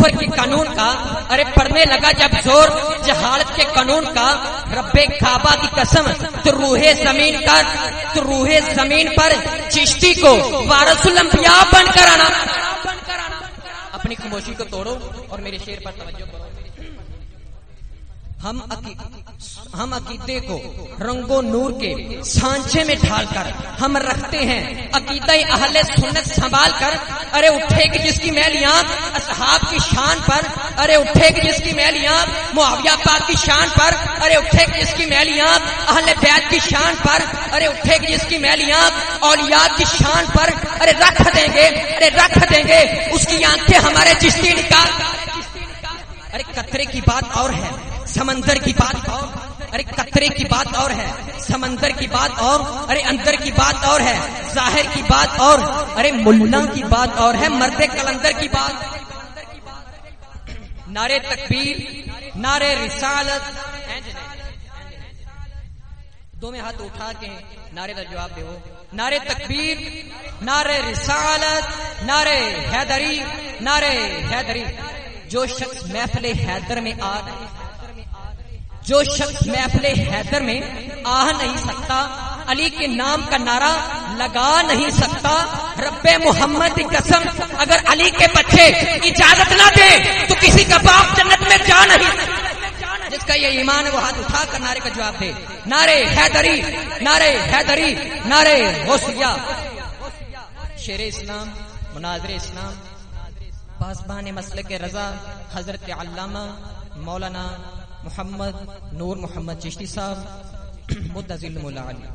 کفر کی قانون کا، ارے پڑھنے لگا جب زور، جہالت کے قانون کا، رب کعبہ کی قسم، تو روح زمین کر تو روح زمین پر چشتی کو وارث الانبیاء بن کر آنا۔ اپنی خاموشی کو توڑو اور میرے شیر پر توجہ کرو۔ ہم ہم عقیدے کو رنگو نور کے سانچے میں ڈھال کر ہم رکھتے ہیں۔ عقیدہ اہل سنت سنبھال کر، ارے اٹھے گی جس کی میلیاں اصحاب کی شان پر، ارے اٹھے گی جس کی میلیاں معاویہ پاک کی شان پر، ارے اٹھے گی جس کی میلیاں اہل بیت کی شان پر، ارے اٹھے گی جس کی میلیاں اولیاء کی شان پر، ارے رکھ دیں گے، ارے رکھ دیں گے۔ اس کی آنکھیں ہمارے چشتی نکال۔ ارے قطرے کی بات اور ہے۔ سمندر کی بات اور۔ ارے، قطرے کی بات اور ہے۔ سمندر کی بات اور۔ ارے، اندر کی بات اور ہے۔ ظاہر کی بات اور۔ ارے، ملا کی بات اور ہے۔ مرد کلندر کی بات۔ نعرے تکبیر نعرے رسالت۔ دو میں ہاتھ اٹھا کے نعرے کا جواب دو۔ نعرے تکبیر نعرے رسالت نعرے حیدری نعرے حیدری۔ جو شخص محفل حیدر میں آ رہے جو شخص محفل حیدر میں آ نہیں سکتا، علی کے نام کا نعرہ لگا نہیں سکتا، رب محمد کی قسم، اگر علی کے بچے اجازت نہ دے، تو کسی کا باپ جنت میں جا نہیں جس کا یہ ایمان ہے، وہ ہاتھ اٹھا کر نعرے کا جواب دے۔ نعرے حیدری نعرے حیدری، نعرے غوثیہ۔ شیر اسلام، مناظر اسلام، پاسبان مسلک کے رضا، حضرت علامہ، مولانا محمد نور محمد چشتی صاحب متضل مولا علی۔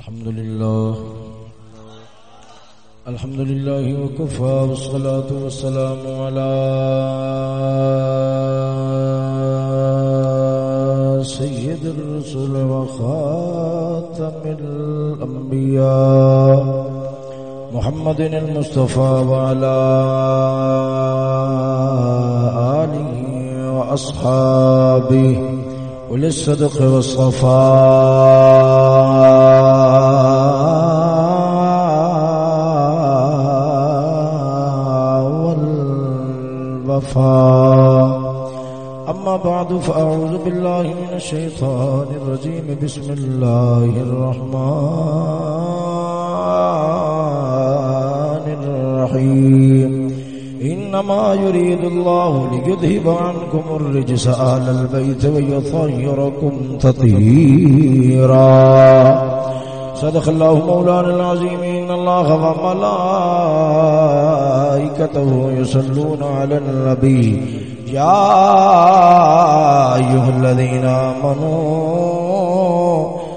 الحمد لله. الحمد لله وكفى والصلاة والسلام على سيد الرسل وخاتم الأنبياء محمد المصطفى وعلى آله وأصحابه وللصدق والصفاء. والوفاء أما بعد فأعوذ بالله من الشيطان الرجيم. بسم الله الرحمن الرحيم. إنما يريد الله ليذهب عنكم الرجس أهل البيت ويطهركم تطهيرا. صدق الله مولانا العظيم. إن الله وملائكته يصلون على النبي يا أيها الذين آمنوا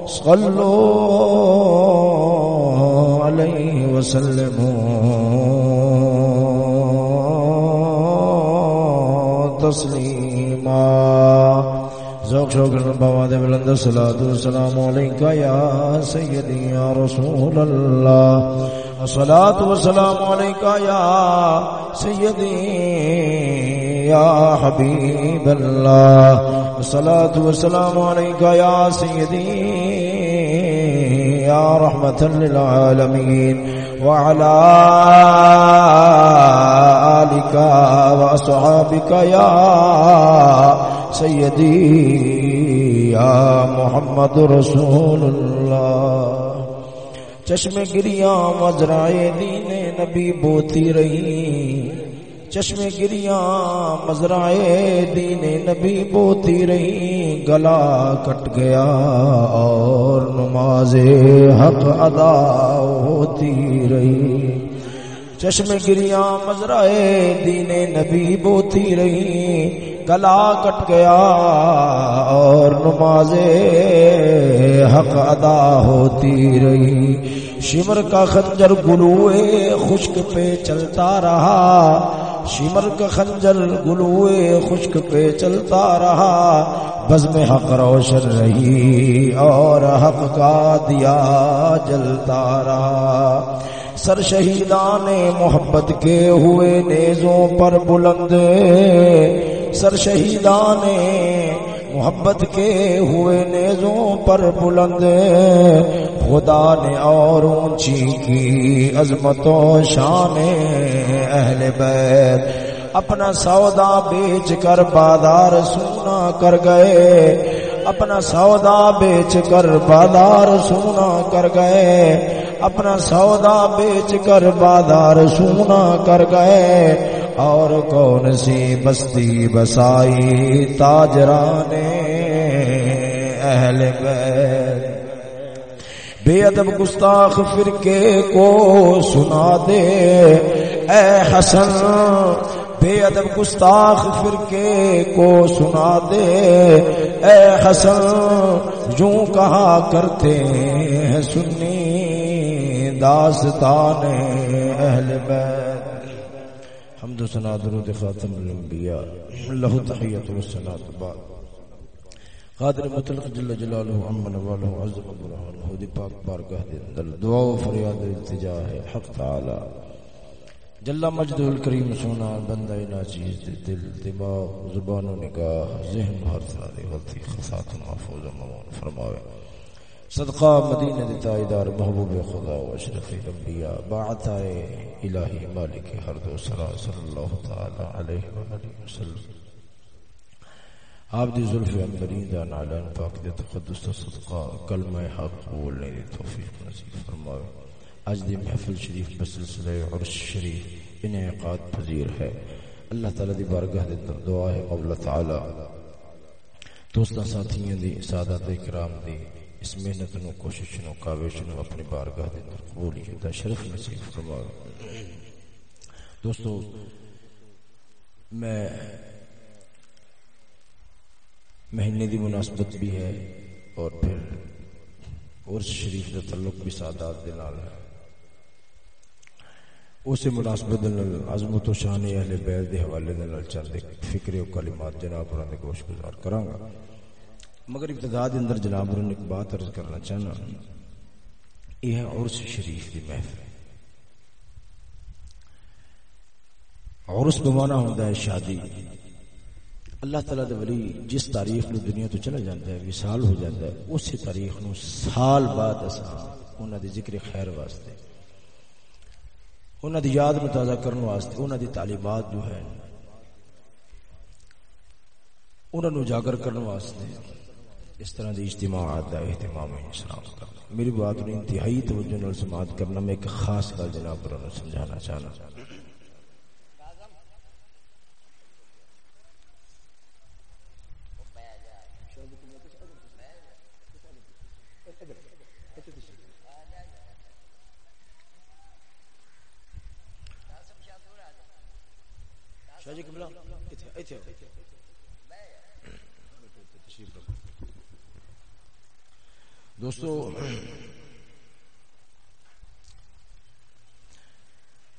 صلوا عليه وسلموا تسليما ذوق شوق بابا دے بلند الصلاۃ والسلام علیک یا سیدی یا رسول اللہ. الصلاۃ والسلام علیک یا سیدی یا حبیب اللہ الصلاۃ والسلام علیک یا سیدی یا رحمت للعالمین وعلى آلك وأصحابك يا سيدي، يا محمد رسول الله. چشم گریاں مزرائے دین نبی بوتی رہی۔ چشم گریاں مزرائے دین نبی بوتی رہی۔ گلا کٹ گیا اور نماز حق ادا ہوتی رہی۔ چشم گریاں مزرائے دین نبی بوتی رہی۔ گلا کٹ گیا اور نماز حق ادا ہوتی رہی۔ شمر کا خنجر گلوئے خشک پہ چلتا رہا۔ شمر کا خنجر گلوئے خشک پہ چلتا رہا۔ بز میں حق روشن رہی اور حق کا دیا جلتا رہا۔ سر شہیدان محبت کے ہوئے نیزوں پر بلند سر شہیدان محبت کے ہوئے نیزوں پر بلند خدا نے اور اونچی کی عظمت و شان اہل بیت اپنا سودا بیچ کر بازار سونا کر گئے، اپنا سودا بیچ کر بازار سونا کر گئے، اپنا سودا بیچ کر بازار سونا کر گئے اور کون سی بستی بسائی تاجران اہل بے ادب گستاخ فرقے کو سنا دے، اے حسن۔ بے ادب گستاخ فرقے کو سنا دے، اے حسن۔ یوں کہا کرتے ہیں سنی داستان اہل بیت۔ حمد و سنا درود خاتم الانبیاء. اللہ تحیت و سنا بعد قادر مطلق جل جلالہ امن والہ عز عزم برحانہ دی پاک بارگاہ دے اندر دعا و فریاد التجا ہے حق تعالی. جل مجد الکریم سونا بندہ ناچیز دے دل، دماغ، زبان و نگاہ، ذہن ہر طرح دی غلطی خطاط محفوظ و ممون فرماوے. صدقہ مدینہ دی تائیدار محبوب خدا و اشرف الانبیاء باعت آئے الہی مالک ہر دو سرا صلی اللہ تعالی علیہ وآلہ وسلم۔ آپ دی ظلف انبرین دا نعلان پاک دی تقدس تا صدقہ، کلمہ حق بولنے دی توفیق نصیب فرماوے آج دی محفل شریف بسلسلہ عرش شریف انہیں اقاد پذیر ہے۔ اللہ تعالی دی بارگاہ دی دعا ہے مولا تعالی۔ دوستان ساتھیاں دی، سادات اکرام دی اس محنت نو کوشش نو کاوش نو اپنی بارگاہ دے اندر قبولیت دا شرف نصیب فرما۔ دوستو، میں مہینے دی مناسبت بھی ہے اور پھر عرس شریف کا تعلق بھی سادات دے نال ہے۔ اسے مناسبت عظمت و شان اہل بیت دے حوالے دے نال چند فکر و کلمات جناب اور گوش گزار کراں گا۔ مگر ابتدا دے اندر جناب نے ایک بات عرض کرنا چاہنا۔ یہ ہے عرس شریف کی محفل۔ عرس بمانا ہوتا ہے شادی۔ اللہ تعالیٰ دے ولی جس تاریخ نو دنیا تو چلا جاتا ہے، وصال ہو جاتا ہے، اسی تاریخ نو سال بعد اساں انہاں دی ذکر خیر واسطے، انہاں دی یاد نو تازہ کرنے واسطے انہاں دی تعلیمات جو ہے انہاں نو اجاگر کرنے واسطے اس طرح دی اجتماعات دا اہتمام اسلام کا میری بات نے انتہائی توجہ نال سماعت کرنا میں ایک خاص گل جناب پر سمجھانا چاہنا۔ شاہ جی کملا ایتھے ایتھے دوستو.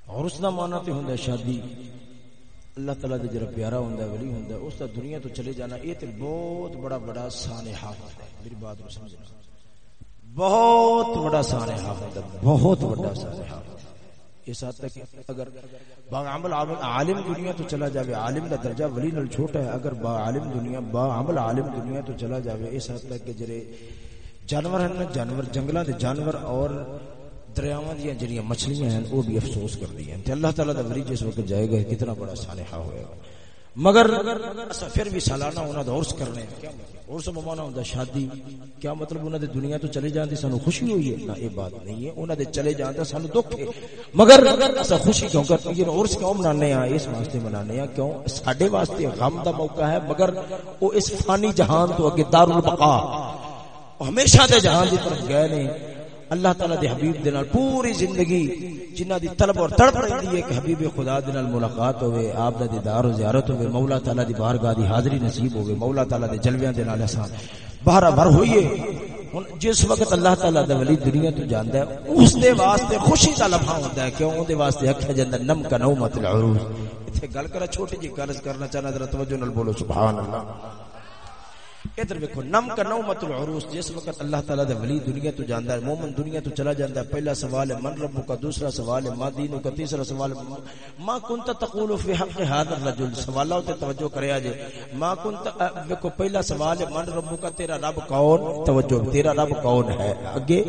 اور اس کا مانا تو ہوں شادی۔ اللہ تعالیٰ دے جرا پیارا ہوں ولی ہوں اس کا دنیا تو چلے جانا، یہ تو بہت بڑا بڑا سانحہ ہوتا ہے۔ میری بات کو سمجھنا۔ بہت بڑا سانحہ ہوتا ہے، بہت بڑا سانحہ اس حد تک اگر با عمل عالم دنیا تو چلا جاوے، عالم کا درجہ ولی نال چھوٹا ہے، اگر با عالم دنیا با عمل عالم دنیا تو چلا جاوے، اس حد تک کہ جرے جانور ہیں جانور جنگلہ دے جانور اور دریاواں دی جڑیاں مچھلیاں ہیں، وہ بھی افسوس کر دی ہیں۔ تے اللہ تعالی دا ولی جس وقت جائے گا کتنا بڑا صالحہ ہوئے گا۔ مگر اسا پھر بھی سالانہ انہاں دا عرس کرنے کیا عرس ممانا ہوندا شادی۔ کیا مطلب انہاں دے دنیا تو چلے جان دی سانو خوشی ہوئی ہے؟ نہ، یہ بات نہیں ہے۔ انہاں دے چلے جان دا سانو دکھ ہے۔ مگر اسا خوشی کیوں کرتے ہیں عرس کیوں منانے ہیں اس واسطے منانے ہیں کیوں؟ ساڈے واسطے غم دا موقع ہے۔ مگر وہ اس فانی جہان تو اگے دار البقا ہمیشہ دے جہان دی طرف گئے نے اللہ تعالی دے حبیب دے نال پوری زندگی جنہ دی طلب اور تڑپ رہی ہے کہ حبیب خدا دے نال ملاقات ہوے آپ دا دیدار و زیارت ہوے مولا تعالی دی بارگاہ دی حاضری نصیب ہوے مولا تعالی دے جلویاں دے نال اساں باہر بھر ہوئیے ہن جس وقت اللہ تعالی دا ولی دنیا تو جاندا ہے، اس دے واسطے خوشی دا لمحہ ہوندا ہے کیوں؟ اون دے واسطے اکھیا جاندا نم کا نومت العروس ایتھے گل کرا، چھوٹی جی گل کرنا چاہنا، ذرا توجہ نال بولو، سبحان اللہ۔ ادھر ویکھو، نم کا نومت العروس، جس وقت اللہ تعالی دے ولی دنیا تو جاندا ہے، مومن دنیا تو چلا جاندا ہے، پہلا سوال ہے، من رب کا دوسرا سوال ہے، ما دین کا تیسرا سوال ہے، ما کنت تقول فی حق هذا الرجل؟ سوالوں تے توجہ کریا جے ما کنت ویکھو، پہلا سوال ہے، من رب کا تیرا رب کون؟ توجہ، تیرا رب کون ہے؟ اگے،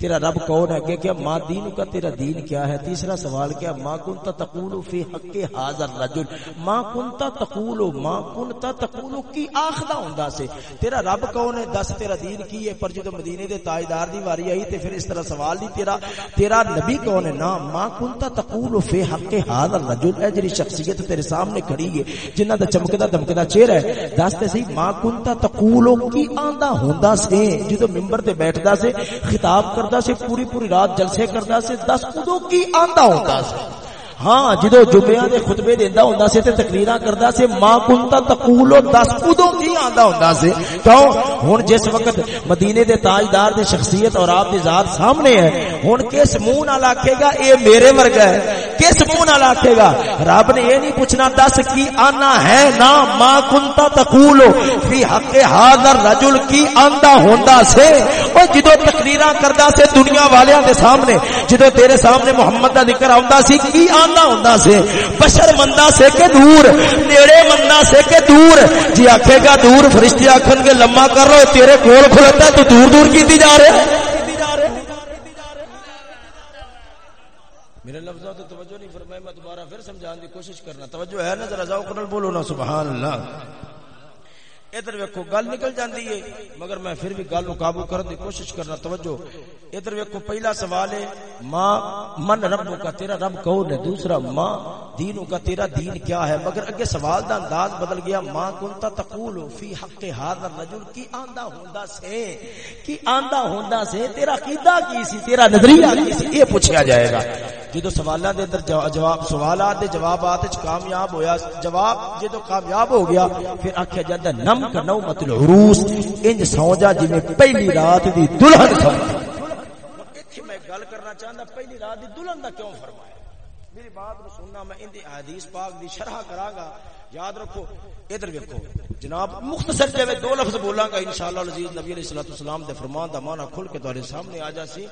تیرا رب کون ہے؟ اگے کیا، ما دین کا تیرا دین کیا ہے؟ تیسرا سوال کیا، ما کنت تقول فی حق هذا الرجل؟ ما کنت تقول، ما کنت تقول کی آخدا ہوندا سے؟ تیرا رب کون ہے؟ دس تیرا دین کی ہے؟ پر جدو مدینے دے تاجدار دی واری آئی تے پھر اس طرح سوال نہیں تیرا تیرا نبی کون ہے؟ نا، ما کنتا تقول فی حق هذا الرجل اے جڑی شخصیت تیرے سامنے کھڑی ہے، جنہ دا چمکدا دمکدا چہرہ ہے، دس تے صحیح ما کنتا تقول کی آندا ہوندا سے؟ جدو منبر تے بیٹھدا سے، خطاب کردا سے، پوری پوری رات جلسے کردا سے، دس کدو کی آندا ہوندا سے؟ ہاں جدو جمعہ دے خطبے دیندا ہوندا سی تے تقریراں کردا سی ما کنتا تقولو دس کدوں کی آندا ہوندا سی؟ کیوں؟ ہن جس وقت مدینے دے تاجدار دی شخصیت اور آپ دی ذات سامنے ہے، ہن کس منہ نال آکھے گا، اے میرے ورگا ہے؟ کس منہ نال آکھے گا؟ رب نے یہ نہیں پوچھنا، دس کی آنا ہے نا؟ ما کنتا تقولو فی حق حاضر رجل کی آندا ہوندا سے او جدو تقریراں کردا سے دنیا والیاں دے سامنے، جدو تیرے سامنے محمد دا ذکر آوندا سی، کی آندا مندہ ہوندا سے، بشر مندہ سے کہ دور، نیڑے مندہ سے کہ دور۔ جی آکھے گا دور، فرشتے آکھن گے لمما کر رہے تیرے کول کھلتا تو دور دور کیتی جا رہے میرے لفظوں تو توجہ نہیں فرمائے میں دوبارہ پھر سمجھان دی کوشش کرنا۔ توجہ ہے نا، ذرا ذوق نال بولو نا، سبحان اللہ۔ ادھر ویکو گل نکل جاندی ہے، مگر میں پھر بھی گل قابو کرنے کی کوشش کرنا توجہ۔ ادھر ویکو پہلا سوال ہے، ماں، من رب کا تیرا رب کون ہے؟ دوسرا، ماں دین کا تیرا دین کیا ہے؟ مگر اگے سوال دا انداز بدل گیا، ماں کنتا تقول فی حق هذا الرجل، کی آندا ہوندا سے؟ کی آندا ہوندا سے؟ تیرا عقیدہ کی سی؟ تیرا نظریہ کی سی؟ یہ پوچھا جائے گا۔ جدو سوالاں دے اندر جواب سوالات دے جوابات وچ کامیاب ہویا، جواب جدو کامیاب ہو گیا، پھر آکھیا جاندا نم کا نومت العروس، انج سو جا جویں جی پہلی رات دی دلہن سمجھ۔ ایتھے میں گل کرنا چاہندا، پہلی رات دی دلہن دا کیوں فرمایا؟ میری بات نو سننا، میں ان دی حدیث پاک دی شرح کراں گا یاد رکھو، ادھر ویکھو، جناب مختصر جو دو لفظ بولاں گا انشاءاللہ العزیز نبی علیہ الصلوۃ والسلام دے فرمان دا معنی کھل کے تہاڈے سامنے آ جاسی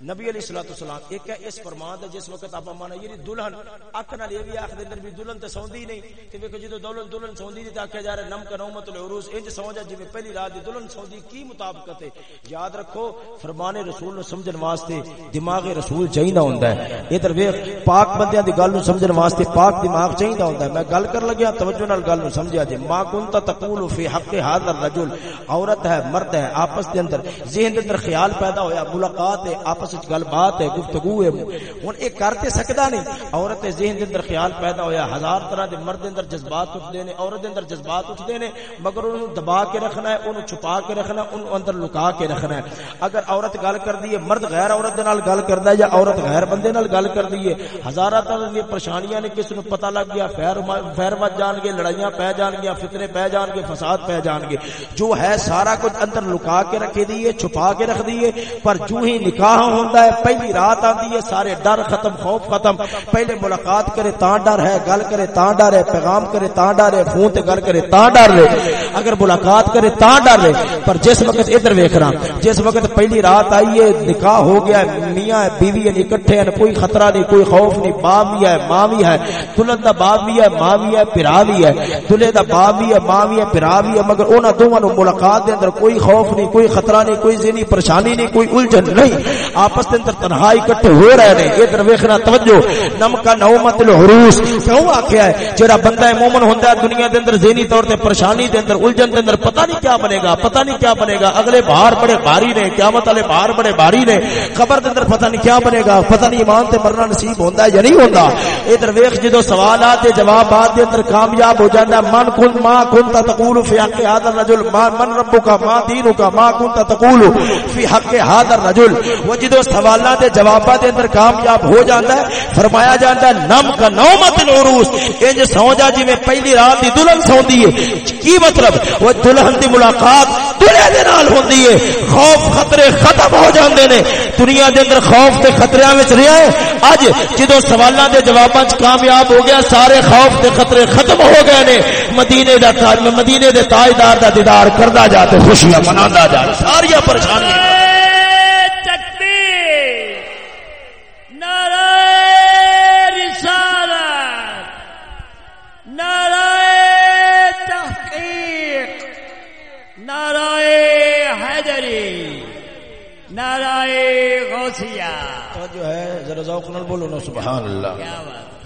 نبی علیہ الصلوۃ والسلام، ایک ہے اس فرمان دے جس وقت اپ مانا یہ دلہن، اک نال یہ بھی اخ دے اندر بھی دلہن تے سوندی نہیں، تے ویکھو جدو دلہن دلہن سوندی نہیں تے آکھیا جا رہا نم کا نومت العروس انج سو جا جویں پہلی رات دی دلہن سوندی کی مطابقت ہے؟ یاد رکھو، فرمان رسول نو سمجھن واسطے دماغ رسول چاہیدا ہوندا ہے۔ ادھر ویکھ، پاک بندیاں دی گل نو سمجھن واسطے پاک دماغ چاہیدا ہوندا ہے۔ میں گل کر لگیا، توجہ نال گل نو سمجھیا جے ما کنت تقول فی حق هذا الرجل، عورت ہے، مرد ہے، آپس دے اندر، ذہن دے اندر خیال پیدا ہویا، ملاقات ہے، آپس وچ گل بات ہے، گفتگو ہے۔ ہن اے کرتے سکدا نہیں۔ عورت دے ذہن دے اندر خیال پیدا ہویا۔ ہزار طرح دے مرد دے اندر جذبات اٹھدے نے، عورت دے اندر جذبات اٹھدے نے، مگر اونوں دبا کے رکھنا ہے اونوں چھپا کے رکھنا ہے اونوں اندر لکا کے رکھنا ہے۔ اگر عورت گل کردی ہے، مرد غیر عورت دے نال گل کردا ہے یا عورت غیر بندے نال گل کردی ہے ہزاراں طرح دی پریشانیاں نے کس نو پتہ لگ گیا خیر خیر وج جان گے، لڑائیاں پے جان گیا، فتنے پے جان گے، فساد پے جان گے۔ جو ہے سارا کچھ اندر لکا کے رکھے دیے چھپا کے رکھ دیے پر جو ہی نکاح ہوندا ہے، پہلی رات آتی ہے، سارے ڈر ختم، خوف ختم۔ پہلے ملاقات کرے تا ڈر ہے، گل کرے تا ڈر ہے، پیغام کرے تا ڈر ہے، فون تے گل کرے تا ڈر ہے۔ اگر ملاقات کرے تا ڈر ہے۔ پر جس وقت ادھر ویکھ رہا جس وقت پہلی رات آئی ہے، نکاح ہو گیا ہے، میاں ہے، بیوی ہے، اکٹھے ہیں، کوئی خطرہ نہیں، کوئی خوف نہیں باپ بھی ہے ماں بھی ہے۔ دلہن دا باپ بھی ہے ماں بھی ہے پھرا بھی ہے۔ دلہے دا باپ بھی ہے ماں بھی ہے پھرا بھی ہے، مگر انہاں دوواں نو ملاقات دے اندر کوئی خوف نہیں، کوئی خطرہ نہیں، کوئی ذہنی پریشانی نہیں، کوئی الجھن نہیں۔ آپس دے اندر تنہائی اکٹھے ہو رہے نے۔ ادھر ویکھنا، توجہ۔ نم کا نومت الحروس۔ کیوں آکھیا ہے؟ جڑا بندہ مومن ہوندا ہے، دنیا دے اندر ذہنی طور تے پریشانی دے اندر الجھن دے اندر پتہ نہیں کیا بنے گا، پتہ نہیں کیا بنے گا۔ اگلے بہار بڑے بھاری نے، قیامت والے بہار بڑے بھاری نے۔ قبر دے اندر پتہ نہیں کیا بنے گا، پتہ نہیں ایمان تے مرنا نصیب ہوندا ہے یا نہیں ہوندا۔ ادھر ویکھ، جدوں سوالات دے جوابات دے اندر کامیاب ہو جاندا من کن، ما كنت تقول في حق هذا الرجل، ما من ربك ما دينك ما كنت تقول في حق هذا الرجل۔ وجد وجدو سوالات دے جوابات دے اندر کامیاب ہو جاتا ہے، فرمایا جاتا ہے، نم کا نومت العروس انج سو جا جی پہلی رات دی دلہن سوندی ہے۔ کی مطلب؟ وہ دلہن دی ملاقات دنیا دے نال ہوندی ہے۔ خوف خطرے ختم ہو جاندے نے۔ دنیا دے اندر خوف تے خطریاں وچ رہیا ہے۔ اج جدوں سوالاں دے جواباں وچ کامیاب ہو گیا، سارے خوف تے خطرے ختم ہو گئے نے۔ مدینے دا تاج مدینے دے تاجدار دا دیدار کردا جا تے خوشیاں مناندا جا۔ ساری پریشانیاں۔ جو ہے ذرا ذوق نال بولو نا سبحان اللہ۔ کیا بات۔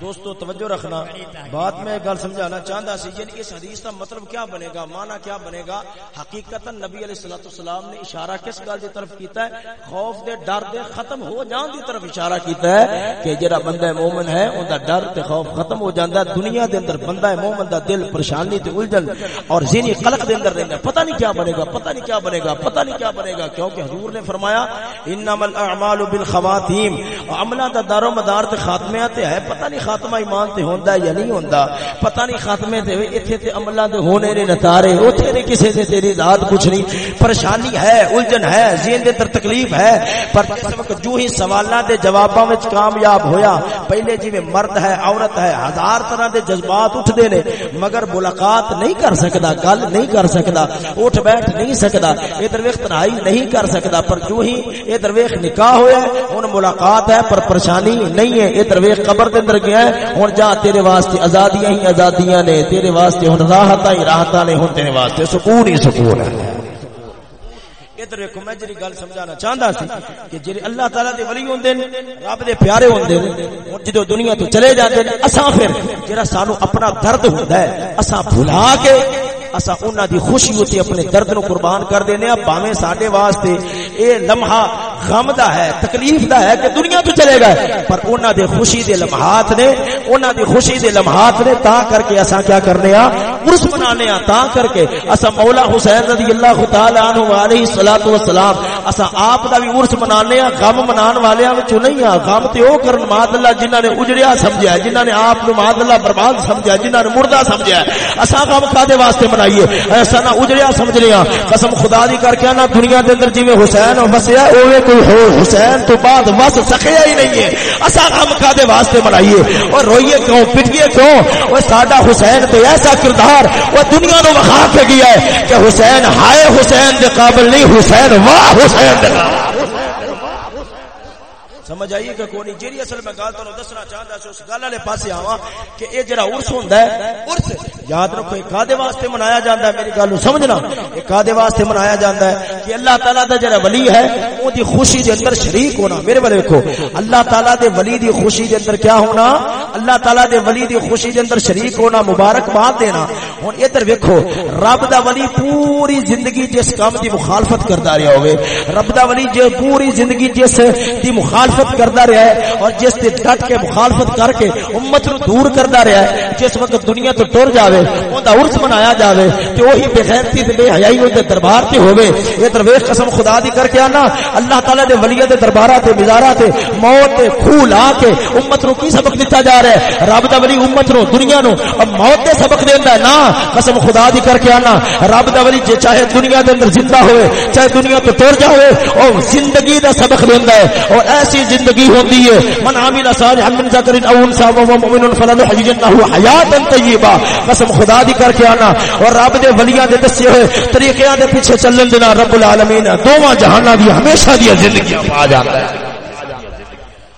دوستو، توجہ رکھنا۔ بات میں ایک گل سمجھانا چاہتا سی یعنی اس حدیث کا مطلب کیا بنے گا مانا کیا بنے گا؟ حقیقت نبی علیہ الصلوۃ والسلام نے اشارہ کس گل دی طرف کیتا ہے؟ خوف دے ڈر دے ختم ہو جان دی طرف اشارہ کیتا ہے کہ جڑا بندہ مومن ہے، اوندا ڈر تے خوف ختم ہو جاندا ہے۔ دنیا دے اندر بندہ مومن دا دل پریشانی تے الجھن اور ذہنی قلق دے اندر رہندا پتہ نہیں کیا بنے گا، پتہ نہیں کیا بنے گا، پتہ نہیں کیا بنے گا، کیونکہ حضور نے فرمایا، انما الاعمال بالخواتیم۔ عملاں دا دار و مدار تے خاتمہ تے ہے۔ ہے، پتہ نہیں خاتمہ ایمان تے ہوندا یا نہیں ہوندا۔ پتہ نہیں خاتمے تے ایتھے تے عملاں دے ہونے نے نتارے، اوتھے نہیں کسے تے تیری ذات کچھ نہیں۔ پریشانی ہے، الجھن ہے، ذہن دے اندر تکلیف ہے، پر وقت جو ہی سوالاں دے جواباں وچ کامیاب ہویا، پہلے جویں مرد ہے، عورت ہے، ہزار طرح دے جذبات اٹھدے نے، مگر ملاقات نہیں کر سکدا، گل نہیں کر سکدا، اٹھ بیٹھ نہیں سکدا، اے درویش تنہائی نہیں کر سکدا، پر جو ہی اے درویش نکاح ہویا ہے، ہن ملاقات ہے، پر پریشانی نہیں ہے، اے درویش قبر دے اندر گیا ہے ہوں جا تیرے واسطے آزادیاں ہی آزادیاں نے، تیرے واسطے ہوں راحت ہی راحت نے ہوں تیرے واسطے سکون ہی سکون ہے۔ ادھر ویکھو، میں جڑی گل سمجھانا چاہندا سی کہ جڑے اللہ تعالی دے ولی ہوندے نے، رب دے پیارے ہوندے نے، ہن جدوں دنیا تو چلے جاندے نے، اساں پھر جڑا سانو اپنا درد ہوندا ہے، اساں بھلا کے اسا انہاں دی خوشی ہوتی اپنے درد نو قربان کر دینے ہیں باویں ساڈے واسطے اے لمحہ غم دا ہے، تکلیف دا ہے کہ دنیا تو چلے گئے۔ پر انہاں دے خوشی دے لمحات نے، انہاں دی خوشی دے لمحات نے تا کر کے اساں کیا کرنے آ عرس منانے ہاں تا کر کے اسا مولا حسین رضی اللہ تعالی عنہ علیہ الصلوۃ والسلام اسا آپ دا بھی عرس منانے ہاں غم منان والےاں وچوں نہیں ہاں غم تے او کرن ماد اللہ جنہاں نے اجڑیا سمجھیا، جنہاں نے آپ نو ماد اللہ برباد سمجھیا، جنہاں نے مردہ سمجھیا۔ اسا غم کادے واسطے منائیے؟ ایسا نہ اجڑیا سمجھ لیا قسم خدا دی کر کے نا دنیا دے اندر جویں حسین وسیا اوے کوئی ہو، حسین تو بعد وس سکیا ہی نہیں ہے۔ اسا غم کادے واسطے منائیے۔ اور روئیے کیوں؟ پٹیے کیوں؟ او ساڈا حسین تے ایسا کردار وہ دنیا نو وکھا کے گیا ہے کہ حسین ہائے حسین دے قابل نہیں، حسین واہ حسین دے قابل۔ سمجھ آئیے کہ کونی جیری اصل میں گل تانوں دسنا چاہندا سی اس گل والے پاسے آواں کہ اے جڑا عرس ہوندا ہے، عرس یاد رکھو، ایک کادے واسطے منایا جاندا ہے، میری گل سمجھنا۔ ایک کادے واسطے منایا جاندا ہے کہ اللہ تعالی دا جڑا ولی ہے، اون دی خوشی دے اندر شریک ہونا۔ میرے والے دیکھو اللہ تعالی دے ولی دی خوشی دے اندر کیا ہونا؟ اللہ تعالی دے ولی دی خوشی دے اندر شریک ہونا، مبارک بات دینا۔ ہن ادھر ویکھو، رب دا ولی پوری زندگی جس کام دی مخالفت کردا رہیا ہوے رب دا ولی جو پوری زندگی جس دی مخالفت مخالفت کرتا رہا ہے اور جس سے ڈٹ کے مخالفت کر کے امت نو دور کرتا رہا ہے، جس وقت دنیا تو ٹر جاوے اوندا عرس منایا جاوے، تے وہی بے غیرتی تے بے حیائی دے دربار تے ہوے اے درویش قسم خدا دی کر کے انا اللہ تعالی دے ولیاں دے درباراں تے مزاراں تے موت تے خو لا کے امت نو کی سبق دتا جا رہا ہے؟ رب دا ولی امت نو، دنیا نو، اب موت دے سبق دیندا ہے نا۔ قسم خدا دی کر کے انا رب دا ولی جے چاہے دنیا دے اندر زندہ ہوئے، چاہے دنیا تو ٹر جاوے، او زندگی دا سبق دیندا ہے۔ اور ایسی زندگی ہوتی ہے۔ من عامل صالحا من ذکر او انثى وهو مؤمن فلنحيينه حیات طیبہ قسم خدا دی کر کے آنا۔ اور رب دے ولیاں دے دسے ہوئے طریقیاں دے پیچھے چلن دے رب العالمین۔ دوواں جہاناں دی ہمیشہ دی زندگی پا جاندا ہے۔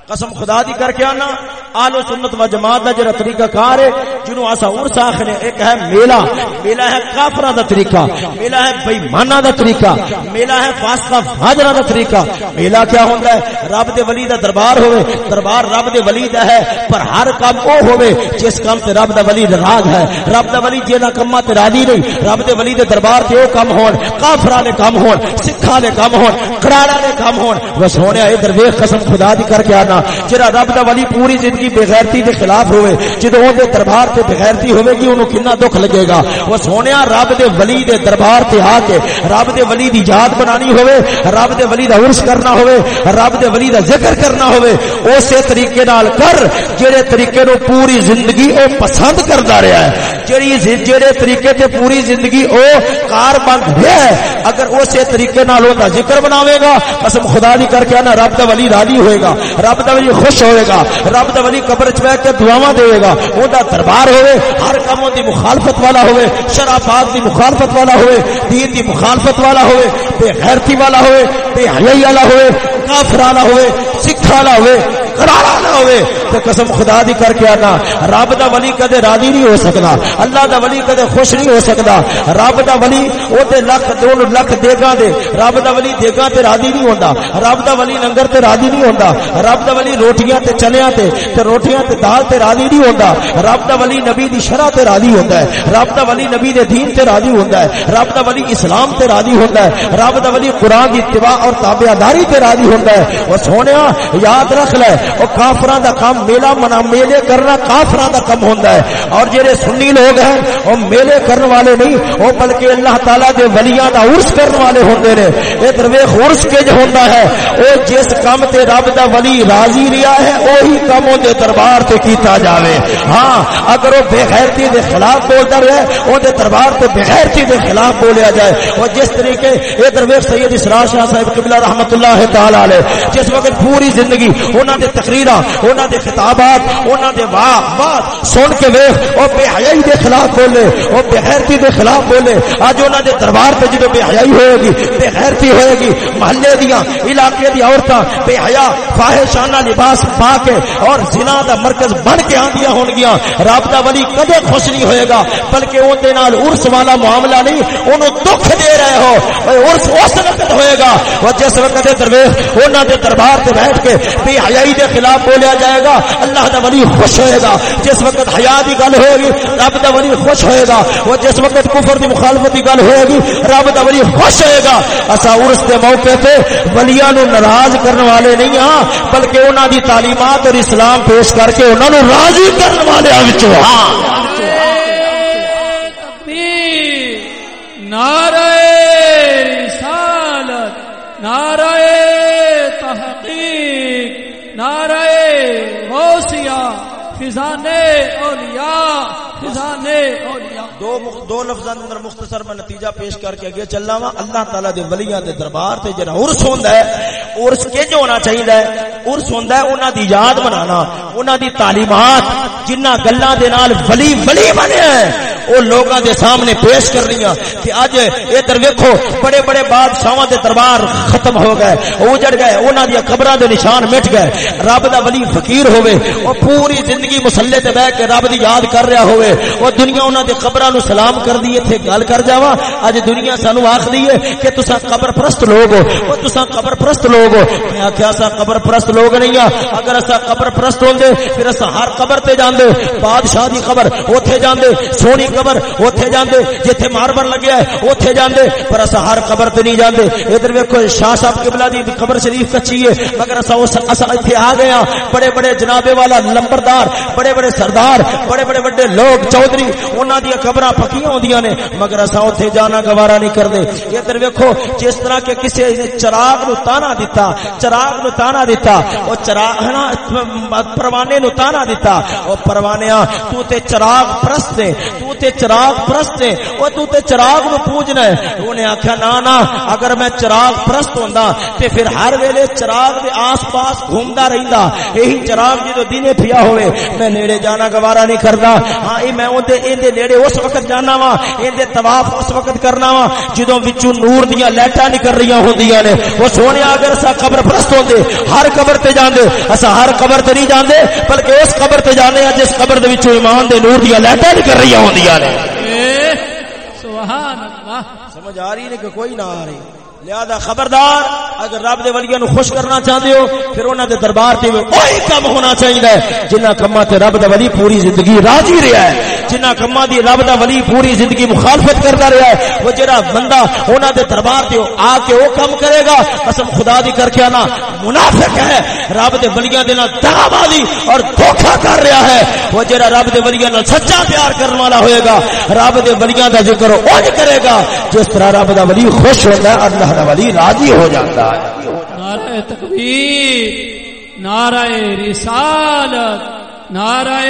قسم خدا دی کر کے آنا۔ آل و سنت و جماعت دا جڑا طریقہ کار ہے جنوں اسا عرس آکھنے ایک ہے میلہ۔ میلہ ہے کافراں دا طریقہ۔ میلہ ہے بے ایماناں دا طریقہ۔ میلہ ہے فاسقہ فاجراں دا طریقہ۔ میلہ کیا ہوندا ہے؟ رب دے ولی دا دربار ہوے دربار رب دے ولی دا ہے، پر ہر کام او ہوے جس کام تے رب دا ولی راض ہے۔ رب دا ولی جینا کما تے راضی نہیں۔ رب دے ولی دے دربار تے او کام ہون، کافراں دے کام ہون، سکھاں دے کام ہون قراراں دے کام ہون۔ بس ہونے اے درویش قسم خدا دی کر کے آنا۔ جڑا رب دا ولی پوری زندگی زندگی بغیرتی دے خلاف ہوئے جدو دے دربار تے بغیرتی ہوئے گی انہوں کنا دکھ لگے گا۔ وہ سونے رب دے ولی دے دربار تے آ کے رب دے ولی دی یاد بنانی ہوئے، رب دے ولی دا عرس کرنا ہوئے، رب دے ولی دا ذکر کرنا ہوئے۔ اسی طریقے نال کر، جڑے طریقے نو پوری زندگی او پسند کردا رہا ہے۔ جڑی جڑے طریقے تے پوری زندگی او کار بند ہے، اگر اسی طریقے نال او دا ذکر بناوے گا، قسم خدا دی کر کے انا رب دا ولی راضی ہوئے گا، رب دا ولی خوش ہوئے گا، رب دا دی قبر چ بیٹھ کے دعاواں دے گا۔ او دربار ہوئے ہر کام دی مخالفت والا ہوئے شرافات دی مخالفت والا ہوئے دین دی مخالفت والا ہوئے بے غیرتی والا ہوئے بے حیائی والا ہوئے کافر والا ہوئے سکھ والا ہوئے کراڑا نہ ہوئے تو قسم خدا دی کر کے آنا رب دا ولی کدے راضی نہیں ہو سکتا اللہ دا ولی کدے خوش نہیں ہو سکتا رب دا ولی او تے لکھ دون لکھ دیگاں دے رب دا ولی دیگاں تے راضی نہیں ہوندا رب دا ولی لنگر تے راضی نہیں ہوندا رب دا ولی روٹیاں تے چنیاں تے تے روٹیاں تے دال تے راضی نہیں ہوندا رب دا ولی نبی دی شرع تے راضی ہوندا ہے رب دا ولی نبی دے دین تے راضی ہوندا ہے رب دا ولی اسلام تے راضی ہوندا ہے رب دا ولی قران دی اتباع اور تابعداری تے راضی ہوندا ہے او سونیا یاد رکھ لے او کافراں دا کام میلہ منا، میلے کرنا کافراں دا کم ہوندا ہے۔ اور جڑے سنی لوگ ہیں او میلے کرن والے نہیں او بلکہ اللہ تعالی دے ولیاں دا عرس کرن والے ہوندے نے۔ اے درویش عرس کے جو ہوندا ہے او جس کام تے رب دا ولی راضی رہیا ہے، وہی کام دے دربار تے کیتا جاوے۔ ہاں اگر او بے غیرتی دے خلاف بولدا رہے او دے دربار تے بے غیرتی دے خلاف بولیا جائے۔ اور جس طریقے اے درویش سید اسرار شاہ صاحب قبلہ رحمت اللہ تعالی علیہ، جس وقت پوری زندگی انہاں دے تقریراں انہاں دے خطابات انہاں دے واہ بات، سن کے ویکھ، او بے حیائی دے خلاف بولے، او بے غیرتی دے خلاف بولے۔ اج انہاں دے دربار تے جدوں بے حیائی ہوئے گی، بے غیرتی ہوئے گی، محلے دیاں، علاقے دی عورتاں بے حیا، فاحشانہ لباس پا کے اور زنا دا مرکز بن کے آندیاں ہون گیاں۔ رب دا ولی کدے خوش نہیں ہوئے گا، بلکہ اون دے نال عرس والا معاملہ نہیں اونوں دکھ دے رہے ہو۔ اے عرس اس وقت ہوئے گا۔ وہ جس وقت درویش انہاں دے دربار تے بیٹھ کے بے حیائی دے خلاف بولیا جائے گا، اللہ دا ولی خوش ہوئے گا۔ جس وقت حیا دی گل ہوئے گی رب دا ولی خوش ہوئے گا۔ وہ جس وقت کفر دی مخالفت دی گل ہوئے گی رب دا ولی خوش ہوئے گا۔ اسا عرس دے موقع تے ولیاں نو ناراض کرنے والے نہیں ہاں بلکہ انہاں دی تعلیمات اور اسلام پیش کر کے انہاں نو راضی کرنے والے وچوں۔ ہاں نعرہ رسالت، نعرہ نعرہ غوثیہ فضان اولیاء فضان اولیاء۔ دو مخ... دو لفظاں اندر مختصر میں نتیجہ پیش کر کے اگے چلنا وا اللہ تعالی دے ولیاں دے دربار تے جڑا عرس ہوندا ہے، عرس کے ہونا چاہیے ہے۔ عرس ہوندا ہے، انہاں دی یاد منانا، انہاں دی تعلیمات جنہ گلاں دے نال ولی ولی بنے ہیں۔ او لوگاں دے سامنے پیش کر رہی ہیں کہ اج ادھر ویکھو، بڑے بڑے بادشاہاں دے دربار ختم ہو گئے، اوجڑ گئے، انہاں دی قبراں دے نشان مٹ گئے۔ رب دا ولی فقیر ہوے او پوری زندگی مصلی تے بیٹھ کے رب دی یاد کر رہا ہوے او دنیا انہاں دے قبراں نو سلام کر دی، ایتھے گل کر جاواں اج دنیا سانو آکھدی ہے کہ تساں قبر پرست لوگ ہو او تساں قبر پرست لوگ ہو۔ میں آکھیا اسا قبر پرست لوگ نہیں ہاں۔ اگر اسا قبر پرست ہوندے، پھر اسا ہر قبر تے جاندے، بادشاہ دی قبر اوتھے جاندے، سونی قبر، اوتھے جاندے، جتھے ماربل لگیا ہے، اوتھے جاندے، پر اسا ہر قبر تے نہیں جاندے۔ ادھر ویکھو، شاہ صاحب قبلہ دی قبر شریف کچی ہے، مگر اسا اس اسا ایتھے آ گئے ہاں۔ بڑے بڑے جنابے والا لمبردار بڑے بڑے سردار، بڑے بڑے بڑے لوگ، چودھری، انہاں دی قبراں پکیاں ہوندیاں نے، مگر اسا اوتھے جانا گوارا نہیں کردے۔ ادھر ویکھو، جس طرح کے کسی نے چراغ نو تانا دیتا چراغ نو تانا دیتا او چراغ نا پروانے نو تانا دیتا او پروانیاں، تو تے چراغ پرست ہے تو تے چراغ پرست ہے۔ او تو تے چراغ نو پوجنا ہے۔ انہیں آکھیا، نا نا، اگر میں چراغ پرست ہوندا تے پھر ہر ویلے چراغ دے آس پاس گھومدا رہندا یہی چراغ جدو دینے پھیا ہوئے میں نیڑے جانا گوارا نہیں کردا۔ ہاں اے میں اون دے این دے نیڑے اس وقت جانا وا این دے طواف اس وقت کرنا وا جدوں وچوں نور دیاں لائٹاں نکل رہیاں ہوندیاں نے۔ وہ سونے، اگر اسا قبر پرست ہوندے، ہر قبر تے جاندے اسا ہر قبر تے نہیں جاندے، بلکہ اس قبر تے جانے ہاں جس قبر دے وچوں ایمان دے نور دیاں لائٹاں نکل رہیاں ہوندیاں۔ نے سبحان اللہ۔ سمجھ آ رہی نہیں کہ کوئی نہ آ رہی۔ لہذا خبردار، اگر رب دے ولیاں نو خوش کرنا چاہندے ہو، پھر انہاں دے دربار تے وہی کم ہونا چاہیے جنہ کما تے رب دا ولی پوری زندگی راضی رہیا ہے جنہ کما دی رب دا ولی پوری زندگی مخالفت کرتا رہا ہے، وہ جڑا بندہ انہاں دے دربار تے آ کے وہ کم کرے گا، قسم خدا دی کر کے انا منافق ہے، رب دے ولیاں دے نال دغا بازی اور دھوکا کر رہا ہے، وہ جڑا رب دے ولیاں نال سچا پیار کرنے والا ہوئے گا، رب دے ولیاں دا ذکر اونج کرے گا، جس طرح رب دا ولی خوش ہوتا ہے، اللہ اللہ ولی راضی ہو جاتا ہے۔ نعرہ تکبیر نعرہ رسالت نعرہ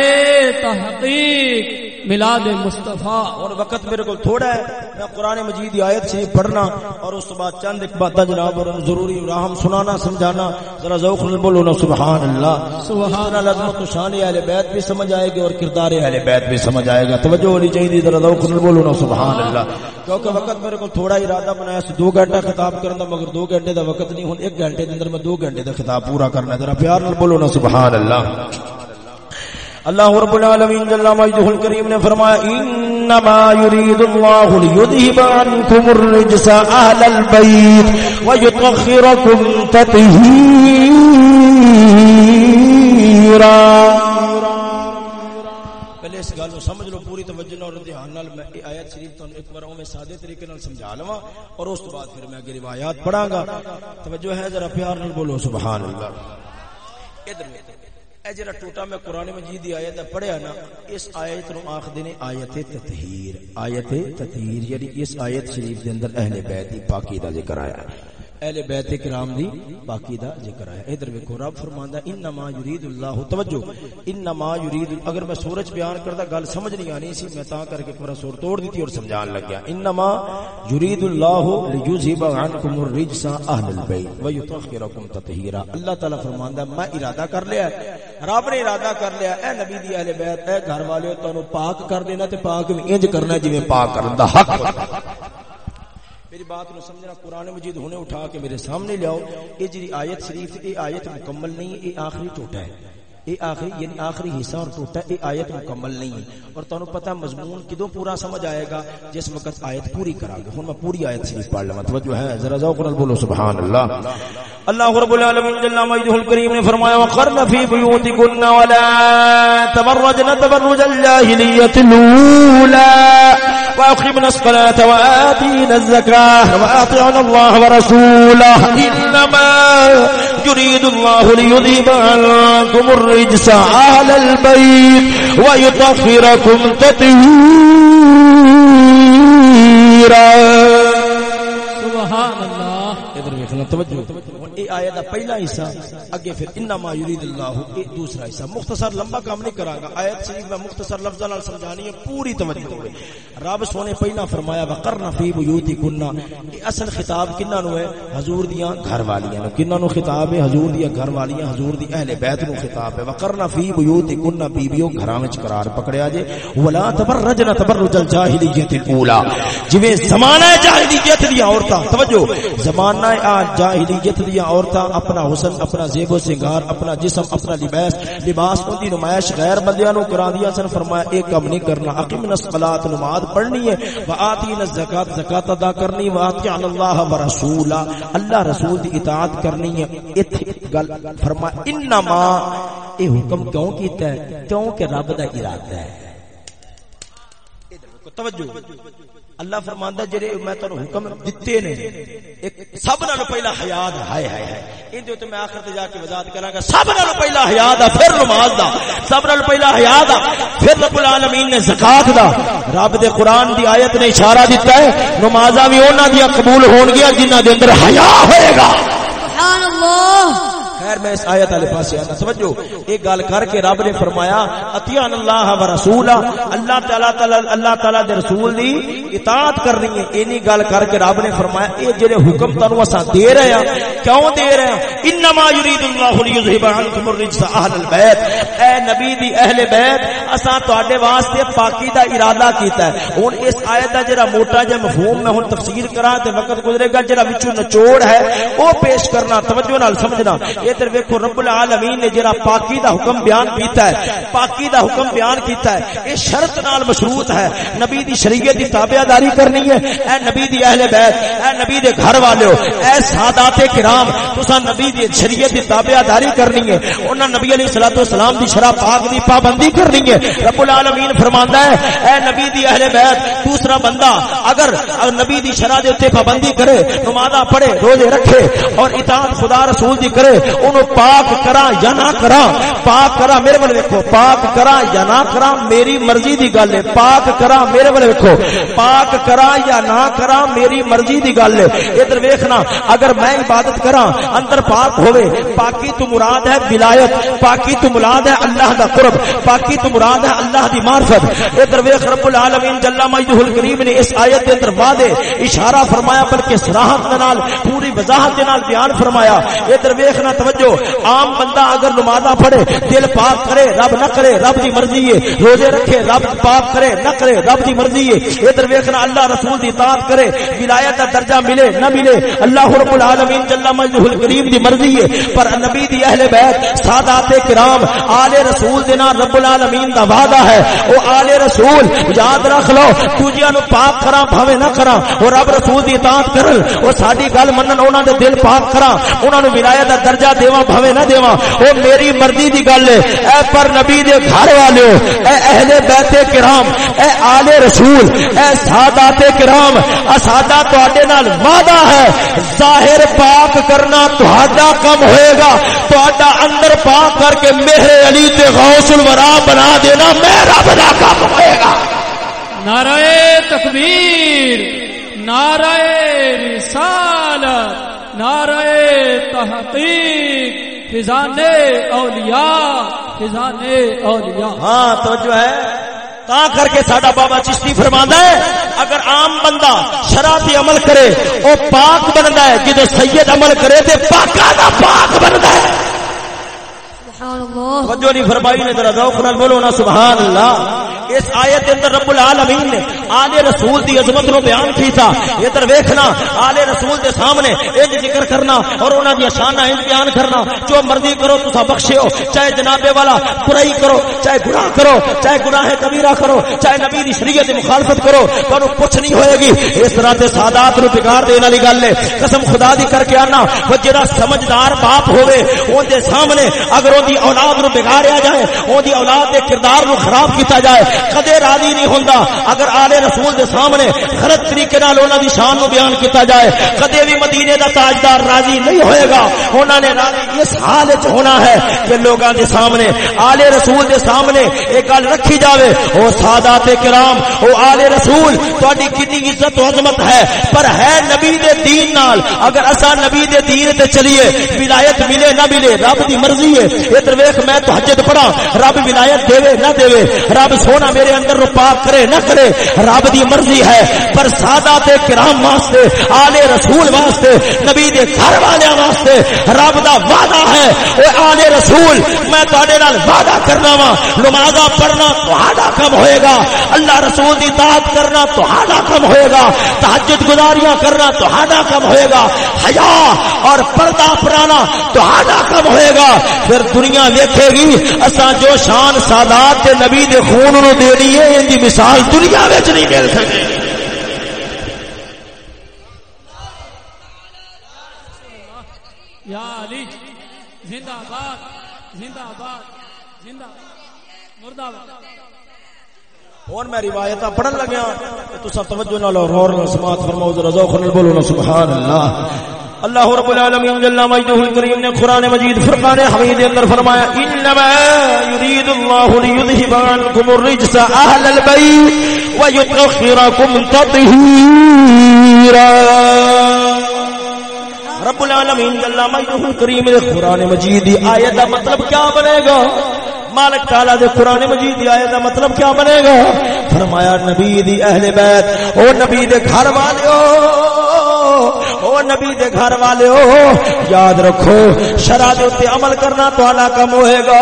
تحقیق ملاد مصطفیٰ۔ اور وقت میرے کو تھوڑا ہے میں قرآن مجید کی آیت سے پڑھنا اور اس بعد چند ایک بات جناب اور ضروری راہم سنانا سمجھانا۔ ذرا ذوق بولو نا سبحان اللہ سبحان اللہ عظمت و شان اہل بیت بھی سمجھ آئے گی اور کردار اہل بیت بھی سمجھ آئے گا۔ توجہ ہونی چاہیے ذرا ذوق بولو نا سبحان اللہ کیونکہ وقت میرے کو تھوڑا ارادہ بنایا سی دو گھنٹہ خطاب کرنا مگر دو گھنٹے دا وقت نہیں ہوں ایک گھنٹے کے اندر میں دو گھنٹے دا خطاب پورا کرنا ذرا پیار نال بولو نا سبحان اللہ اللہ رب العالمین جل مجدہ الکریم نے فرمایا، انما يريد الله ليذهب عنكم الرجس اهل البيت ويطهركم تطهيرا پہلے اس گل نو سمجھ لو، پوری توجہ اور دھیان نال میں یہ آیت شریف تانوں ایک بار میں سادے طریقے نال سمجھا لواں اور اس تو بعد پھر میں اگے روایات پڑھاں گا۔ توجہ ہے، ذرا پیار نال بولو، سبحان اللہ۔ ادھر اے جڑا ٹوٹا میں قرآن مجید دی آیت پڑھیا نا، اس آیت نو آخ نے آیت تطہیر آیت تطہیر یعنی اس آیت شریف دے اندر اہل بیت دی پاکی دا ذکر آیا ہے۔ اہل بیت کرام دی باقی دا ذکر ہے ادھر ویکھو، رب فرماندا انما یرید اللہ، توجہ، انما یرید، اگر میں سورج بیان کردا گل سمجھ نہیں آنی سی، میں تا کر کے پورا سور توڑ دیتی اور سمجھان لگ گیا انما یرید اللہ لیذھب عنکم الرجس اهل البیت ویطہرکم تطہیرا۔ اللہ تعالی فرماندا میں ارادہ کر لیا ہے۔ رب نے ارادہ کر لیا اے نبی دی اہل بیت، اے گھر والے، تانوں پاک کر دینا تے پاک انج کرنا جویں پاک کرن دا حق۔ میری بات نو سمجھنا، قرآن مجید ہونے اٹھا کے میرے سامنے لیاؤ یہ جی آیت شریف، یہ آیت مکمل نہیں، یہ آخری ٹوٹا ہے۔ یہ آخری یعنی آخری حصہ اور ٹوٹا یہ آیت مکمل نہیں ہے۔ اور تمہیں پتا مضمون کدو پورا سمجھ آئے گا، جس وقت آیت پوری کرا گے۔ ہوں میں پوری آیت شریف پڑھ لوا توجہ ہے، ذرا ذوق نال بولو سبحان اللہ اللہ رب العالمین جل مجدہ الکریم نے فرمایا، وقرن فی بیوتکن ولا تبرجن تبرج الجاہلیت الاولى واقمنا الصلاة وآتينا الزكاة وأطعنا الله ورسوله إنما يريد الله ليذهب عنكم الرجس أهل البيت ويطهركم تطهيرا. سبحان اللہ ادھر دیکھنا توجہ اے آیت دا پہلا حصہ، اگے پھر انما یرید اللہ، اے دوسرا حصہ۔ مختصر لمبا کام نہیں کراں گا آیت شریف میں مختصر لفظاں نال سمجھانی ہے، پوری توجہ ہوے رب سونے پہلا فرمایا وقرنا فی بیوتکنا اے اصل خطاب کنا نو ہے؟ حضور دیاں گھر والیاں نو۔ کنا نو خطاب ہے؟ حضور دیاں گھر والیاں حضور دی اہل بیت نو خطاب ہے۔ وقرنا فی بیوتکنا بیبیو گھراں وچ قرار پکڑیا جے۔ ولا تبرجنا تبرج الجاہلیت الاولى جویں زمانہ جاہلیت دی عورتاں، توجہ۔ زمانہ جاہلیت دی عورتاں اپنا حسن، اپنا زیب و سنگار، اپنا جسم، اپنا لباس لباس کو دی نمائش غیر بندیاں نو کرا دیا سن، فرمایا ایک کم نہیں کرنا اقیمنا الصلاۃ نماز پڑھنی ہے واتینا الزکات زکات ادا کرنی واتینا اللہ ورسولا اللہ رسول دی اطاعت کرنی ہے۔ ایتھے گل فرمایا، انما اے حکم کیوں کیتا ہے؟ کیوں کہ رب دا ارادہ ہے۔ توجہ۔ اللہ فرماندا جڑے میں تانوں حکم دتے نے، ایک سب نالوں پہلا حیا دا ہائے ہائے ہائے۔ این دے تے میں آخر تے جا کے وضاحت کراں گا، سب نالوں پہلا حیا دا پھر نماز دا، سب نالوں پہلا حیا دا، پھر رب العالمین نے زکات دا۔ رب دے قران دی آیت نے اشارہ دیتا ہے، نمازاں وی انہاں دی قبول ہون گیا جنہاں دے اندر حیا ہوئے گا۔ سبحان اللہ۔ خیر میں اس آیت والے پاسے آنا سمجھو، ایک گل کر کے رب نے فرمایا اتیان اللہ و رسولا اللہ تعالی تعالی، اللہ تعالی دے رسول دی اطاعت کرنی ہے۔ اینی گل کر کے رب نے فرمایا، اے جڑے حکم تانوں اساں دے رہے ہیں کیوں دے رہے ہیں انما یرید اللہ لیذهب عنکم الرجس اهل البیت۔ اے نبی دی اہل بیت، اساں تواڈے واسطے پاکی دا ارادہ کیتا ہے۔ ہن اس آیت دا جڑا موٹا جا مفہوم میں ہن تفسیر کراں تے وقت گزرے گا، جڑا وچوں نچوڑ ہے، او پیش کرنا، توجہ نال سمجھنا۔ اے ادھر ویکھو رب العالمین نے جڑا پاکی دا حکم بیان کیتا ہے، پاکی دا حکم بیان کیتا ہے اے شرط نال مشروط ہے۔ نبی دی شریعت دی تابعداری کرنی ہے۔ اے نبی دی اہل بیت، اے نبی دے گھر والےو اے سادات کرام، تساں نبی دی شریعت دی تابعداری کرنی ہے۔ انہاں نبی علیہ الصلوۃ والسلام دی شرع پاک دی پابندی کرنی ہے۔ رب العالمین فرماندا ہے، اے نبی دی اہل بیت، دوسرا بندہ اگر نبی دی شرع دے اوتے پابندی کرے نمازاں پڑھے، روزے رکھے اور اطاعت خدا رسول دی کرے اونوں پاک کرا یا نہ کرا پاک کرا میرے ول ویکھو، پاک کرا یا نہ کرا میری مرضی دی گل ہے، پاک کرا میرے ول ویکھو۔ پاک کرا یا نہ کرا میری مرضی دی گل ہے۔ ادھر ویکھنا، اگر میں عبادت کرا اندر پاک ہوے پاکی تو مراد ہے ولایت، پاکی تو مراد ہے اللہ دا قرب، پاکی تو مراد ہے اللہ دی معرفت۔ ادھر ویکھ، رب العالمین جل مجدہ الکریم نے اس ایت دے اندر واضح اشارہ فرمایا، بلکہ صراحت نال، پوری وضاحت دے نال بیان فرمایا۔ ادھر ویکھنا توجہ، عام بندہ اگر نمازاں پڑھے، دل پاک کرے، رب نہ کرے، رب دی مرضی ہے، روزے رکھے، رب پاک کرے، نہ کرے، رب دی مرضی ہے، ادھر ویکھنا اللہ رسول دی اطاعت کرے، ولایت دا درجہ ملے، نہ ملے، اللہ رب العالمین جل مجدہ الکریم دی مرضی ہے، پر نبی دی اہل بیت، سادات کرام، آل رسول دے نال رب العالمین دا وعدہ ہے، او آل رسول، یاد رکھ لو، دوجیاں نو پاک کراں بھاوے نہ کراں، او رب رسول دی اطاعت کرن، او ساڈی گل منن، انہاں دے دل پاک کراں، انہاں نو ولایت دا درجہ دیواں بھاوے نہ دیواں۔ او میری مرضی دی گل ہے۔ اے پر نبی دے گھر والےو اے اہل بیت کرام۔ اے آل رسول۔ اے سادات کرام۔ اسادا تواڈے نال وعدہ ہے۔ ظاہر پاک کرنا تہاڈا کم ہوئے گا۔ تہاڈا اندر پاک کر کے مہر علی تے غوث الورا بنا دینا۔ میرا بنا کم ہوئے گا۔ نعرہ تکبیر، نعرہ رسالت، نعرہ تحقیق خزانے اولیاء خزانے اولیاء۔ ہاں توجہ ہے۔ تا کر کے ساڈا بابا چشتی فرماندا ہے، اگر عام بندہ شرعتی عمل کرے او پاک بندا ہے۔ جدو سید عمل کرے، تے پاکا دا پاک بندا ہے۔ توجہ نہیں فرمائی نے، ذرا ذوق نال بولو نا، سبحان اللہ۔ اس آیت کے اندر رب العالمین نے آل رسول دی عظمت نو بیان کی کیتا ادھر ویکھنا، آل رسول دے سامنے انج ذکر کرنا اور انہاں دی شاناں انج بیان کرنا۔ جو مرضی کرو تسا بخشیو۔ چاہے جناب والا برائی کرو، چاہے گناہ کرو، چاہے گناہ کبیرہ کرو، چاہے نبی دی شریعت دی مخالفت کرو تانوں کچھ نہیں ہوئے گی۔ اس طرح تے سادات نو بگاڑ دین والی گل ہے۔ قسم خدا دی کر کے آنا۔ وہ جڑا سمجھدار باپ ہوے اون دے سامنے اگر اون دی اولاد نو بگاڑیا جائے، اون دی اولاد دے کردار نو خراب کیتا جائے، کدے راضی نہیں ہوندا۔ اگر آلے رسول دے سامنے غلط طریقے نال انہاں دی شان نو بیان کیتا جائے، کدے بھی مدینے دا تاجدار راضی نہیں ہوئے گا۔ انہاں نے راضی اس حال وچ ہونا ہے کہ لوگاں دے سامنے آلے رسول دے سامنے ایک گل رکھی جاوے۔ او سادات کرام، او آلے رسول تہاڈی کتنی عزت و عظمت ہے۔ پر ہے نبی دے دین نال۔ اگر اسا نبی دے دین تے چلیے، ولایت ملے نہ ملے، رب دی مرضی ہے۔ ادھر ویکھ میں تہجد پڑھا رب ولایت دے نہ دے۔ رب سونا میرے اندر رو پاک کرے، نہ کرے۔ رب دی مرضی ہے، پر سادات کرام واسطے آلے رسول واسطے، نبی دے گھر والے واسطے رب دا وعدہ ہے۔ اے آلے رسول، میں تہاڈے نال وعدہ کرنا وا نمازاں پڑھنا تہاڈا کم ہوئے گا۔ اللہ رسول دی اطاعت کرنا تہاڈا کم ہوئے گا۔ تہجد گزاریاں کرنا تہاڈا کم ہوئے گا۔ حیا اور پردہ پرانا تہاڈا کم ہوئے گا۔ پھر دنیا دیکھے گی اساں جو شان سادات تے نبی دے خون نو دینی ہے ان دی مثال دنیا وچ نہیں مل سکتی۔ یا علی زندہ باد زندہ باد زندہ مردہ باد میں روایت پڑھن لگا تو سب توجہ نال اور سماعت فرماؤ ذرا ذوق نال بولو سبحان اللہ۔ اللہ رب العالمین جل مجدہ الکریم نے قرآن مجید فرقان حمید کے اندر فرمایا، انما یرید اللہ لیذهب عنکم الرجس اهل البیت ویطهرکم تطہیرا. رب العالمین جل مجدہ الکریم نے قرآن مجید دی آیت دا مطلب کیا بنے گا؟ مالک تعالی دے قرآن مجید دی آیت دا مطلب کیا بنے گا؟ فرمایا، نبی دی اہل بیت، او نبی دے گھر والے او نبی دے گھر والے یاد رکھو، شرع دے تے عمل کرنا تہاڈا کم ہوئے گا۔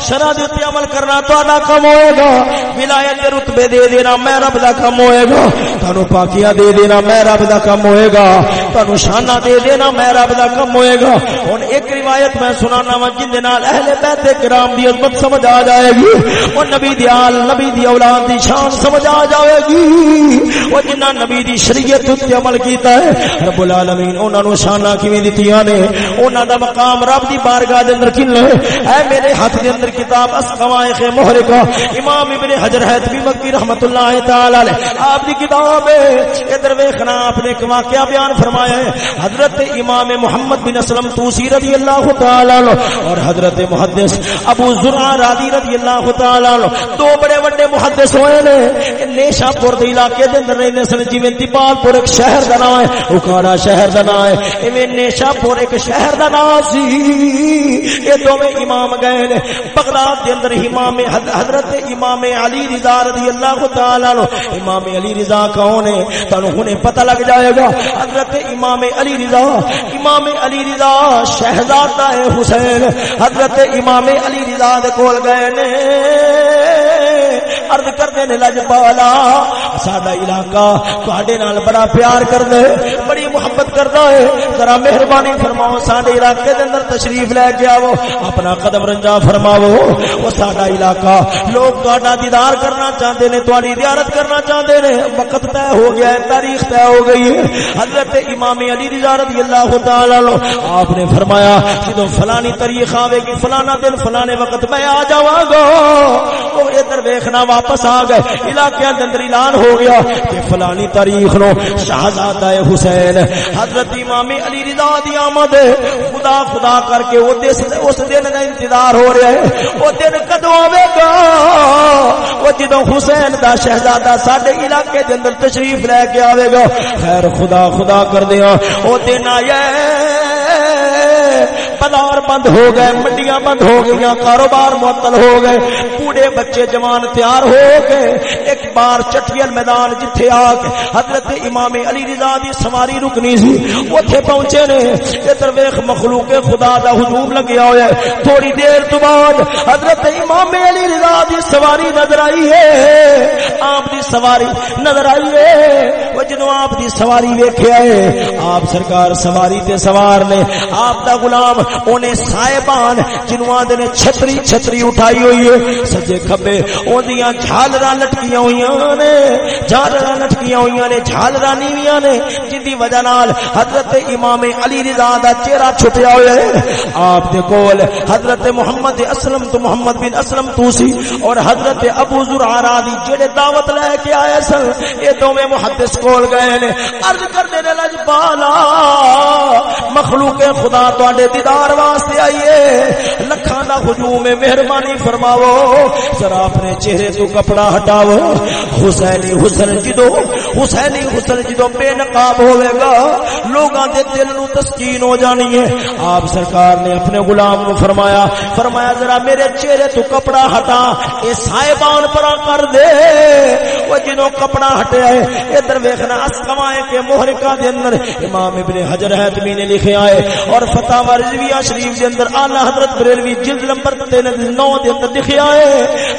شرع دے تے عمل کرنا تہاڈا کم ہوئے گا۔ ولایت دے رتبے دے دینا میں رب دا کم ہوئے گا۔ تانوں پاکیاں دے دینا میں رب دا کم ہوئے گا۔ تانوں شاناں دے دینا میں رب دا کم ہوئے گا۔ ہن ایک روایت میں سنانا وا، جن دے نال اہل بیت کرام دی عظمت عظمت سمجھ آ جائے گی۔ او نبی دی آل، نبی دی اولاد دی شان سمجھ آ جائے گی۔ او جنہ نبی دی شریعت تے عمل کیتا ہے، رب العالمین، انہاں نو شاناں کیویں دتیاں نے؟ انہاں دا مقام رب دی بارگاہ دے اندر کن اے میرے ہاتھ دے اندر کتاب اسقوائق محرقہ امام ابن حجر حیثمی مکی رحمت اللہ تعالی علیہ، آپ دی کتاب ہے۔ ادھر ویکھنا آپ نے ایک واقعہ بیان فرمایا ہے۔ حضرت امام محمد بن اسلم توسی رضی اللہ تعالی عنہ اور حضرت محدث ابو ذر زرع راضی رضی اللہ تعالی عنہ۔ دو بڑے بڑے محدث ہوئے نے۔ نیشا پور دے علاقے دے اندر رہندے سن، جویں دیپال پور ایک شہر دا نام ہے، اکاڑا شہر دا نام ہے۔ ایویں نیشا پور ایک شہر دا نام سی۔ یہ دوویں امام گئے نے۔ بغداد دے اندر امام حضرت امام علی رضا رضی اللہ تعالی عنہ۔ امام علی رضا کون ہے؟ تانوں ہنے پتہ لگ جائے گا۔ حضرت امام علی رضا، امام علی رضا شہزادہ ہے حسین۔ حضرت امام علی رضا دے کول گئے نے۔ عرض کردے نے لج پالا ساڈا علاقہ تواڈے نال بڑا پیار کردا ہے، بڑی محبت کردا ہے۔ ذرا مہربانی فرماؤ، ساڈے علاقے دے اندر تشریف لے کے آو اپنا قدم رنجا فرماؤ۔ او ساڈا علاقہ، لوگ تواڈا دیدار کرنا چاہندے نے، تواڈی زیارت کرنا چاہندے نے۔ وقت طے ہو گیا ہے، تاریخ طے ہو گئی ہے۔ حضرت امام علی رضا رضی اللہ تعالی عنہ، آپ نے فرمایا، جدوں فلانی تاریخ آوے گی، فلانا دن، فلانے وقت میں آ جاواں گا۔ او ادھر ویکھنا واپس آ گئے۔ علاقے اندر اعلان ہو گیا کہ فلانی تاریخ نو شہزادہ حسین، حضرت امام علی رضا دی آمد، خدا خدا کر کے وہ اس دن کا انتظار ہو رہا ہے۔ وہ دن کدو آئے گا؟ وہ جدو حسین دا شہزادہ سڈے علاقے دے اندر تشریف لے کے آئے گا۔ خیر خدا خدا کر دیا۔ وہ دن آیا گئے، بازار بند ہو گئے، منڈیاں بند ہو گئی کاروبار معطل ہو گئے، بوڑھے بچے جوان تیار ہو گئے، ایک بار چٹیل میدان جتھے آ کے حضرت امام علی رضا دی سواری رکنی سی، اوتھے پہنچے نے، ادھر ویکھ مخلوق خدا دا ہجوم لگیا ہوا ہے۔ تھوڑی دیر تو بعد حضرت امام علی رضا دی سواری نظر آئی ہے۔ آپ دی سواری نظر آئی ہے۔ وہ جدو آپ دی سواری ویکھیا ہے، آپ سرکار سواری تے سوار نے، آپ دا غلام، اونے صاحبان جنوں آندے نے چھتری چھتری اٹھائی ہوئی ہے، سجے کھبے، اوندیاں جھالراں لٹکیاں ہوئیاں نے، جھالراں لٹکیاں ہوئیاں نے، جھالراں نیویاں نے جدی وجہ نال حضرت امام علی رضا دا چہرہ چھپیا ہوا ہے۔ آپ دے کول حضرت محمد اسلم تو محمد بن اسلم توسی اور حضرت ابو ذرع راضی جڑے دعوت لے کے آئے سن، اے دوویں محدث کول گئے نے۔ عرض کر دے لج بالا مخلوق خدا تو تواڈے دیدار واسطے آئیے۔ لکھاں دا ہجوم مہربانی فرماؤ۔ ذرا اپنے چہرے تو کپڑا ہٹاؤ۔ حسینی حسن جدو حسینی حسن جدو بے نقاب ہوئے گا، لوگاں دے دل نو تسکین ہو جانی ہے۔ آپ سرکار نے اپنے غلام نو فرمایا فرمایا ذرا میرے چہرے تو کپڑا ہٹا، اے صاحبان پرا کر دے۔ وہ جنوں کپڑا ہٹیا ہے ادھر ویکھنا اسکوائے کے محرکہ دے اندر امام ابن حجر حتمی نے لکھے آئے، اور فتح رضویہ شریف دے اندر اعلی حضرت بریلوی جلد نمبر 9 دے اندر لکھے آئے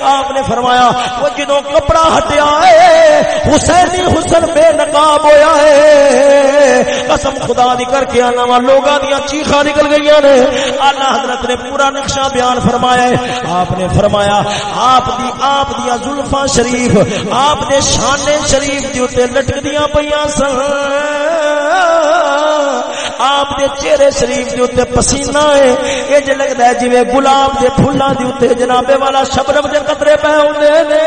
آپ نے فرمایا، وہ جنوں کپڑا ہٹیا ہے، حسینی حسن بے نقاب ہویا ہے۔ قسم خدا دی کر کے آنا وا، لوگاں دیاں چیخاں نکل گئیاں نے۔ اعلی حضرت نے پورا نقشہ بیان فرمایا ہے۔ آپ نے فرمایا، آپ دی، آپ دیا زلفاں شریف، آپ دے شانے شریف دی اوتے لٹکدیاں پیاں سن۔ آپ دے چہرے شریف دے اوتے پسینہ ہے۔ اے جے لگدا ہے جویں گلاب دے پھلاں دے اوتے جناب والا شبنم دے قطرے پے ہوندے نے۔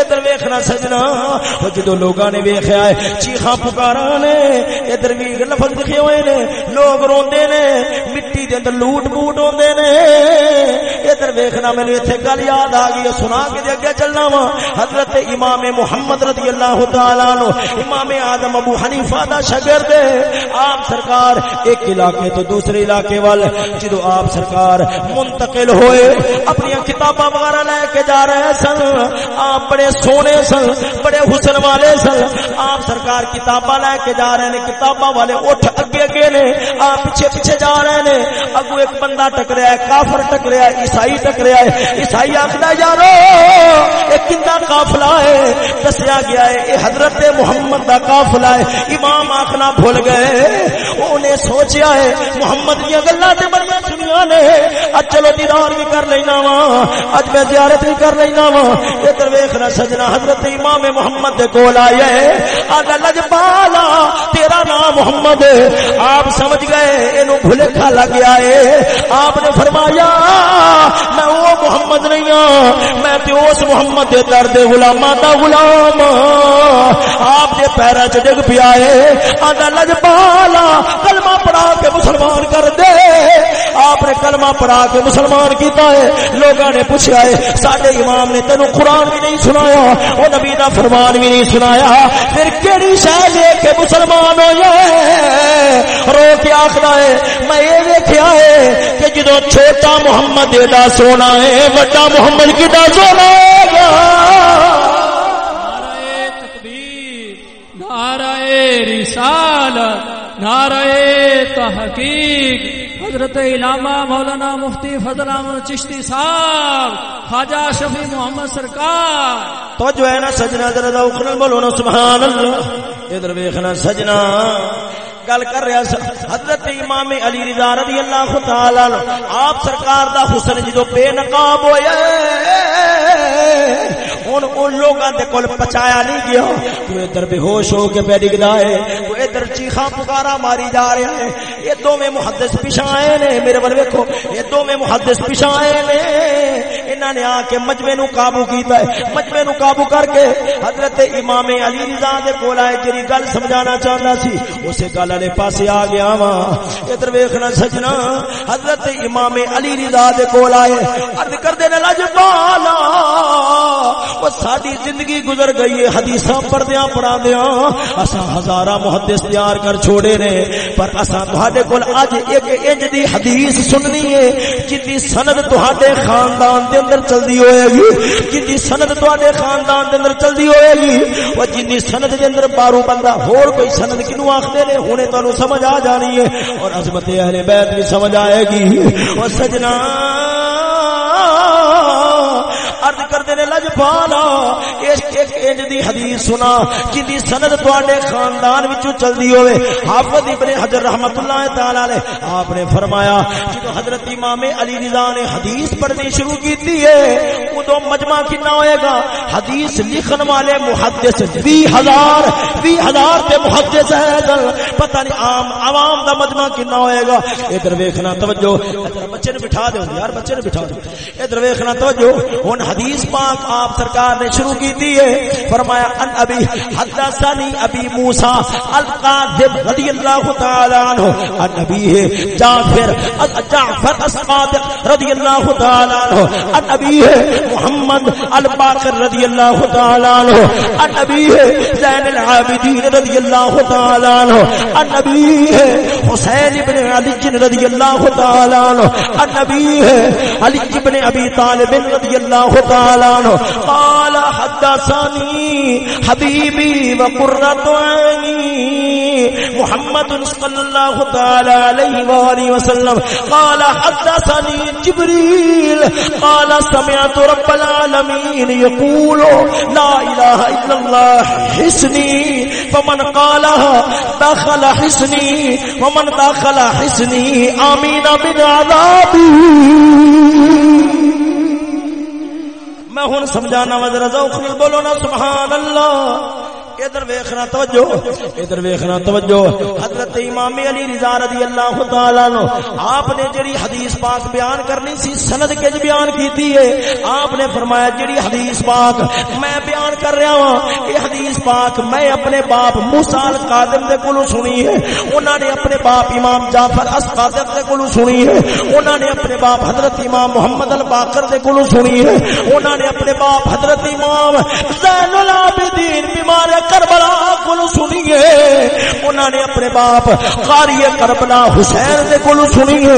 ادھر ویکھنا سجنا۔ او جدوں لوگاں نے ویکھیا ہے، چیخاں پکاراں نے۔ ادھر وی لفظ لکھے ہوئے نے۔ لوگ روندے نے، مٹی دے اندر لوٹ بوٹ ہوندے نے۔ ادھر ویکھنا مینوں ایتھے گل یاد آ گئی سنا کے دے اگے چلنا وا۔ حضرت امام محمد رضی اللہ تعالی عنہ، امام اعظم ابو حنیفہ دا شاگرد ہے۔ آپ سرکار، ایک علاقے تو دوسرے علاقے وال، جدو آپ سرکار منتقل ہوئے، اپنی کتاباں وغیرہ لے کے جا رہے سن، آپ بڑے سونے سن، بڑے حسن والے سن، آپ سرکار کتاباں لے کے جا رہے ہیں کتاباں والے اٹھ اگے اگے نے، آپ پیچھے پیچھے جا رہے ہیں اگو ایک بندہ ٹکریا ہے، کافر ٹکریا ہے، عیسائی ٹکریا ہے، عیسائی آخر یارو، یہ کندا قافلہ ہے، دسیا گیا ہے، یہ حضرت محمد دا قافلہ ہے، امام آخنا بھول گئے انہیں سوچیا ہے، محمد دیا گلا بڑی سنیا نے۔ اج چلو دیدار بھی کر لینا وا۔ اج میں زیارت بھی کر لینا وا۔ ادھر ویخنا سجنا، حضرت امام محمد دے کول آیا ہے۔ آگا لجپالا تیرا نام محمد۔ آپ سمجھ گئے، اینو بھلکھا لگ گیا ہے۔ آپ نے فرمایا، میں وہ محمد نہیں ہوں میں تے اس محمد دے درد غلاماں دا غلام ہاں۔ آپ دے پیرا چ ڈگ پیا ہے۔ آگا لجپالا کلمہ پڑھا کے مسلمان کر دے۔ آپ نے کلمہ پڑھا کے مسلمان کیتا ہے۔ لوگوں نے پوچھا ہے سارے امام نے تینو قرآن بھی نہیں سنایا وہ نبی کا فرمان بھی نہیں سنایا۔ پھر کہڑی شہ لے کے مسلمان ہو جائے رو کے آخر ہے، میں یہ دیکھا ہے کہ جدو چھوٹا محمد ایڈا سونا ہے، بڑا محمد کتا سونا ہے؟ نعرہ تکبیر، نعرہ رسالت۔ نعرہ تحقیق، حضرت علامہ مولانا مفتی فضل احمد چشتی صاحب، خواجہ شفیع محمد سرکار۔ تو جو ہے نا سجنا، ذرا اخرن بولو نا سبحان اللہ ادھر ویکھنا سجنا۔ گل کر رہا سا، حضرت امام علی رضا رضی اللہ تعالی عنہ، آپ سرکار دا حسن جدو بے نقاب ہویا ہن ان لوگاں دے کول پچایا نہیں گیا۔ تو ادھر بے ہوش ہو کے پہ ڈگدا ہے۔ تو ادھر چیخاں پکارا ماری جا رہا ہے۔ یہ دو میں محدث پیچھے آئے نے۔ میرے ول ویکھو، یہ دو میں محدث پیچھے آئے نے۔ انہاں نے آ کے مجمع نو قابو کیتا ہے۔ مجمع نو قابو کر کے حضرت امام علی رضا دے کول آئے جڑی گل سمجھانا چاہندا سی اسے گل والے پاسے آ گیا وا ادھر ویکھنا سجنا، حضرت امام علی رضا دے کول آئے۔ عرض کردے نے لاجپالا وہ ساری زندگی گزر گئی ہے، حدیثاں پڑھدیاں، پڑھاندیاں۔ اساں ہزاراں محدث تیار کر چھوڑے نے، پر اساں تہاڈے کول اج ایک انج دی حدیث سننی ہے جدی سند تہاڈے خاندان دے اندر چلدی ہوئے گی جنی سند تواڈے خاندان دے اندر چلدی ہوئے گی او جنی سند دے اندر بارو بندہ ہور کوئی سند کینو آکھدے نے ہنے تانوں سمجھ آ جانی ہے، اور عظمت اہل بیت بھی سمجھ آئے گی۔ اور سجنا عرض کردے نے لجپالا ایک ایک انج دی حدیث سنا جدی سند تواڈے خاندان وچوں چلدی ہوے حافظ ابن حجر رحمتہ اللہ تعالی علیہ آپ نے فرمایا جدو حضرت امام علی رضا نے حدیث پڑھنی شروع کیتی ہے، اودوں مجمع کتنا ہوئے گا؟ حدیث لکھن والے محدث 20000 20000 تے محدث ہیں۔ پتہ نہیں عام، عوام دا مجمع کتنا ہوئے گا۔ ادھر ویکھنا، توجہ۔ ادھر بچے نے بٹھا دو یار بچے نے بٹھا دو ادھر ویکھنا توجہ، ہن حدیث پاک آپ سرکار نے شروع کی دی ہے۔ فرمایا، ان ابی حدثنی ابی موسی القاذب رضی اللہ تعالی عنہ۔ ان ابی ہے جعفر جعفر الصادق رضی اللہ تعالی عنہ۔ ان ابی ہے محمد الباقر رضی اللہ تعالی عنہ۔ ان ابی ہے زین العابدین رضی اللہ تعالی عنہ۔ ان ابی ہے حسین ابن علی رضی اللہ تعالی عنہ۔ ان ابی ہے، علی ابن ابی طالب رضی اللہ تعالی عنہ۔ قال حدثني حبيبي وقرة عيني محمد صلى الله تعالى عليه وآله وسلم۔ قال حدثني جبريل قال سمعت رب العالمين يقول لا إله إلا الله حسني فمن قالها دخل حسني ومن دخل حسني آمين من عذابي میں ہوں سمجھانا وزر ذوق بولو نا سبحان اللہ۔ ادھر ویکھنا توجہ۔ ادھر ویکھنا توجہ۔ حضرت امام علی رضا رضی اللہ تعالی آپ نے جڑی حدیث پاک بیان کرنی سی سند کے بیان کیتی ہے۔ آپ نے فرمایا جڑی حدیث پاک میں بیان کر رہا ہوں یہ حدیث پاک میں اپنے باپ موسی القادم دے کولوں سنی ہے۔ انہاں نے اپنے باپ امام جعفر الصادق دے کولوں سنی ہے۔ انہاں نے اپنے باپ حضرت امام محمد الباقر دے کولوں سنی ہے۔ انہاں نے اپنے باپ حضرت امام زین العابدین بیمار کربلا کو سنیے انہوں نے اپنے باپ قاری کربلا حسین دے کو سنیے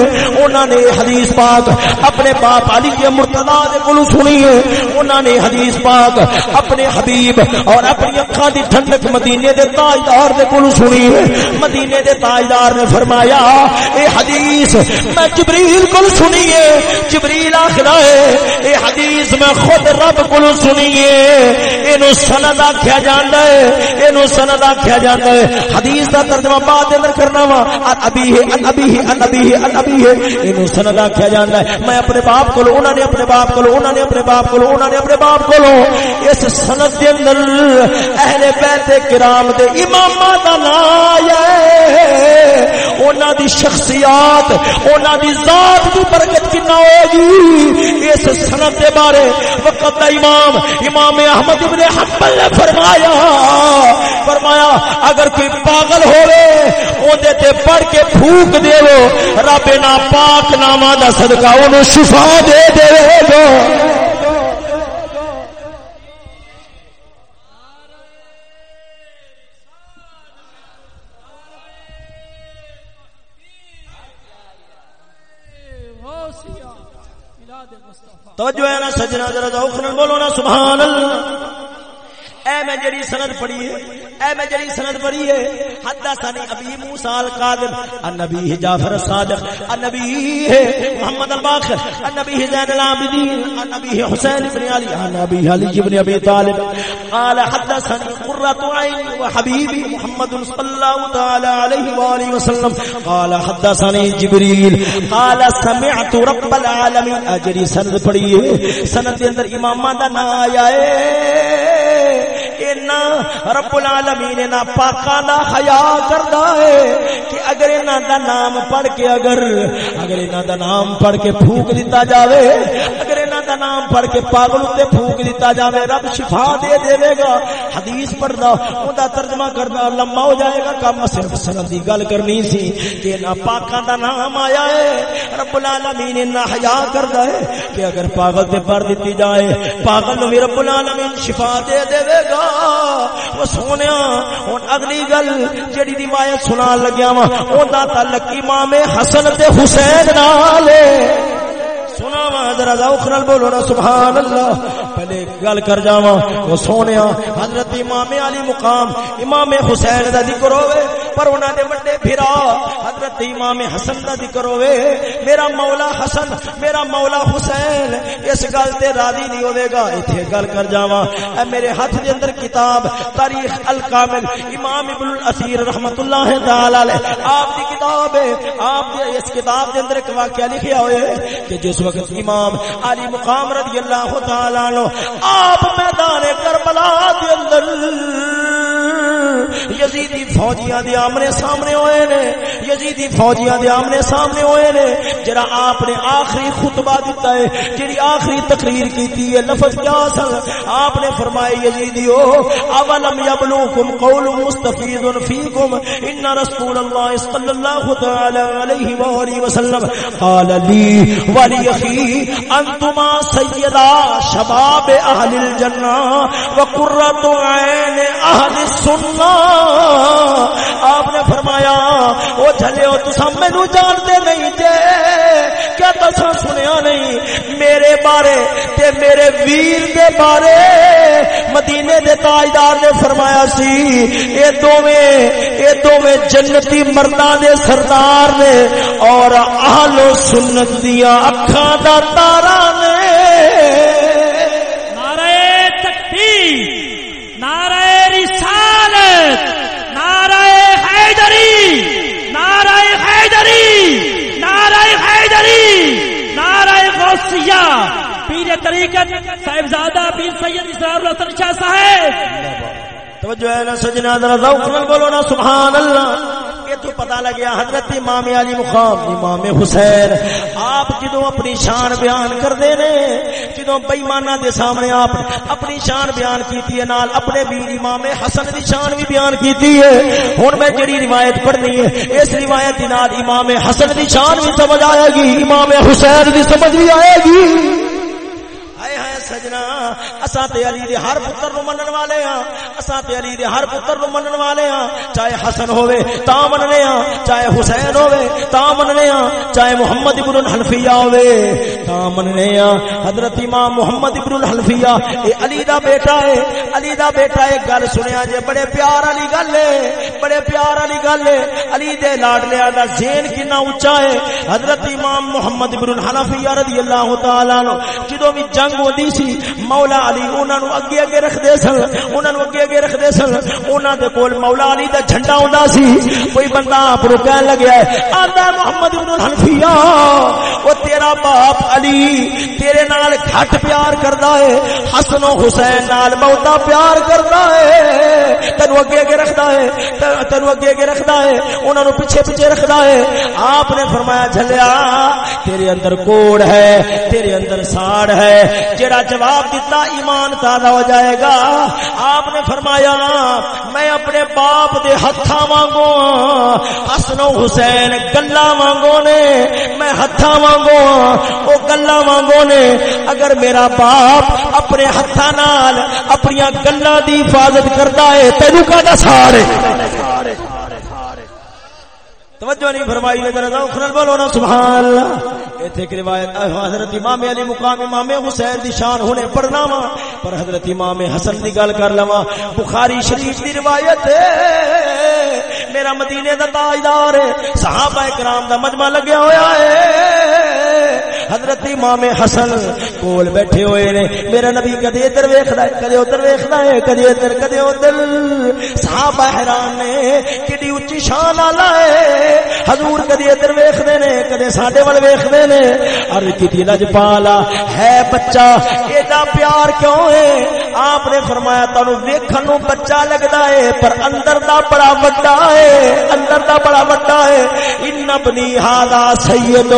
انہوں نے حدیث پاک اپنے باپ علی کے مرتضی دے کو سنیے انہوں نے حدیث پاک اپنے حبیب اور اپنی اکھا دی ٹھنڈک مدینے دے تاجدار دے کو سنیے۔ مدینے دے تاجدار نے فرمایا، اے حدیث میں جبریل کو سنیے، جبریل آخر ہے اے حدیث میں خود رب کو سنیے، اینو سند آخیا جانا ہے اینو سند آخیا جانا ہے۔ حدیث دا ترجمہ بعد اندر کرنا وا۔ ابھی ہے ابھی ہے ابھی ہے ابھی ہے۔ اینو سند آخیا جانا ہے۔ میں اپنے باپ کو انہوں نے اپنے باپ کو انہوں نے اپنے باپ کو انہوں نے اپنے باپ کو اس سند دے اندر اہل بیت کرام دے امام دا نام ہے۔ انہاں دی شخصیات، انہاں دی ذات دی برکت کنا ہوگی۔ اس سند دے بارے وقت دا امام امام احمد ابن حنبل نے فرمایا۔ فرمایا، اگر کوئی پاگل ہوے اودے تے پڑھ کے پھونک دیو رب نا پاک نامہ دا صدقہ اونوں شفا دے دے گا توجہ ہے نا سجنا، ذرا ذوق بولو نا، سبحان اللہ۔ اے میں جڑی سند پڑھی ہے، اے میں جڑی سند پڑھی ہے حدثني ابي موسى القاذب النبي جعفر الصادق النبي محمد الباقر النبي زين العابدين النبي حسين بن علي النبي علي بن ابي طالب۔ قال حدثني قرة عين وحبيبي محمد صلى الله تعالى عليه واله وسلم۔ قال حدثني جبريل قال سمعت رب العالمين اجري سند پڑھی ہے، سند دے اندر اماماں دا نام آیا ہے۔ اینا رب العالمین اینا پاکا دا حیا کردا ہے کہ اگر اینا دا نام پڑھ کے اگر اگر اینا دا نام پڑھ کے پھوک دیتا جاوے، اگر انہاں نام پڑھ کے پاگل تے پھونک دیتا جاوے، رب شفا دے دے گا۔ حدیث پڑھدا اوندا ترجمہ کردا لمبا ہو جائے گا۔ کم صرف سند دی گل کرنی سی کہ نا پاکا دا نام آیا ہے۔ رب العالمین نا حیا کردا ہے کہ اگر پاگل تے پڑھ دیتی جائے، پاگل نو رب العالمین شفا دے دے گا۔ وہ سونے ہوں اگلی گل جڑی روایت سنا لگیا وا اوندا تعلق امام حسن تے حسین نال سنا ذرا ذوق نال بولو نا سبحان اللہ پہلے گل کر جاواں، وہ سونے حضرت امام علی مقام، امام حسین دا ذکر ہوے پر انہاں دے بڑے بھرا، حضرت امام حسن دا ذکر ہوے میرا مولا حسن، میرا مولا حسین، اس گل تے راضی نہیں ہوے گا۔ ایتھے گل کر جاواں۔ اے میرے ہاتھ دے اندر کتاب، تاریخ الکامل، امام ابن الاثیر رحمت اللہ تعالی علیہ۔ آپ دی کتاب ہے، آپ دے اس کتاب دے اندر ایک واقعہ لکھیا ہوئے کہ جس وقت امام علی مقام رضی اللہ تعالی عنہ آپ میدان کربلا دے اندر یزیدی فوجیاں دے آمنے سامنے ہوئے نے، یزیدی فوجیاں دے آمنے سامنے ہوئے نے۔ جڑا آپ نے آخری خطبہ دیتا ہے، جڑی آخری تقریر کیتی ہے، لفظ کیا سن آپ نے فرمائے یزیدیو، اولم یبلوکم قول مستفید فیکم، ان رسول اللہ صلی اللہ تعالی علیہ وآلہ وسلم قال لی ولی اخی، انتما سیدہ شباب اہل الجنہ وقرۃ عین اہل السنہ۔ اللہ۔ آپ نے فرمایا وہ جھلے تسا مینو جانتے نہیں جے۔ کیا تسا سنیا نہیں؟ میرے بارے تے میرے ویر دے بارے۔ مدینے دے تاجدار نے فرمایا سی، اے دوویں اے دوویں جنتی مرداں دے سردار نے اور اہل سنت دیاں اکھاں دا تارا نے حیدری، نعرہ حیدری، نعرہ غوثیہ۔ پیر طریقت صاحبزادہ پیر سید اسرار الحسن شاہ صاحب۔ توجہ ہے نا سجنا، ذرا ذوق نال بولو نا، سبحان اللہ۔ تو پتہ لگیا، حضرت امام علی مقام، امام حسین، آپ جدوں اپنی شان بیان کردے نے، جدوں بے ایماناں دے سامنے آپ اپنی شان بیان کیتی ہے، نال اپنے ویر امام حسن دی شان بھی بیان کیتی ہے۔ ہن میں جڑی روایت پڑھنی ہے، اس روایت دی نال امام حسن دی شان بھی سمجھ آئے گی، امام حسین دی سمجھ بھی آئے گی۔ سجنا۔ اساں تے علی دے ہر پتر نو منن والے ہاں اساں تے علی دے ہر پتر نو منن والے ہاں چاہے حسن ہوے تا مننے ہاں چاہے حسین ہوے تا مننے ہاں چاہے محمد ابن الحنفیہ ہوے تا مننے ہاں حضرت امام محمد ابن الحنفیہ، اے علی دا بیٹا ہے علی دا بیٹا ہے گل سنیا جے، بڑے پیار والی گل ہے بڑے پیار والی گل ہے علی دے لاڈلیاں دا ذہن کنا اونچا ہے حضرت امام محمد ابن الحنفیہ رضی اللہ تعالی عنہ، جدوں بھی جنگ ہوندی سی سی۔ مولا علی انہاں نو اگے اگے رکھدے سن۔ انہاں نو اگے اگے رکھدے سن۔ انہاں دے کول مولا علی دا جھنڈا ہوندا سی۔ کوئی بندہ آپ نو کہن لگیا ہے، آندا محمد ابن الحنفیہ او تیرا باپ علی تیرے نال گھٹ پیار کردا ہے، حسن و حسین نال بہتا پیار کردا ہے۔ تینو اگے اگے رکھدا ہے، تینو اگے اگے رکھدا ہے انہاں نو پیچھے پیچھے رکھدا ہے۔ آپ نے فرمایا، جھلیا، تیرے اندر کوڑ ہے، تیرے اندر ساڑ ہے۔ جڑا جواب دیتا ایمان تازہ ہو جائے گا۔ آپ نے فرمایا، میں اپنے باپ دے ہتھا وانگو حسن و حسین گلا وانگو نے، میں ہتھا وانگو وہ گلا وانگو نے، اگر میرا باپ اپنے ہتھا نال اپنی گلا دی حفاظت کرتا ہے، تینوں کا سارے توجہ نہیں فرمائی نے ذرا ذوق بولو نا، سبحان اللہ۔ ایتھے ایک روایت حضرت امام علی مقام امام حسین دی شان ہونے پڑھنا وا پر حضرت امام حسن دی گل کر لواں۔ بخاری شریف دی روایت ہے، میرا مدینے دا تاجدار ہے، صحابہ کرام دا مجمع لگیا ہویا ہے۔ حضرت امام حسن کول بیٹھے ہوئے نے، میرا نبی کدی ادھر ویکھدا ہے، کدی ادھر ویکھدا ہے، کدی ادھر کدی ادھر۔ صحابہ حیران نے کڈی اونچی شان والا ہے۔ حضور کدی ادھر ویکھدے نے، کدی ساڈے ول ویکھدے نے۔ عرض کیتی لج پالا ہے بچہ، ایڈا پیار کیوں ہے؟ آپ نے فرمایا، تانوں ویکھن نو بچہ لگدا ہے، پر اندر دا بڑا بڑا ہے، اندر دا بڑا بڑا ہے۔ ان ابنی ھذا سید،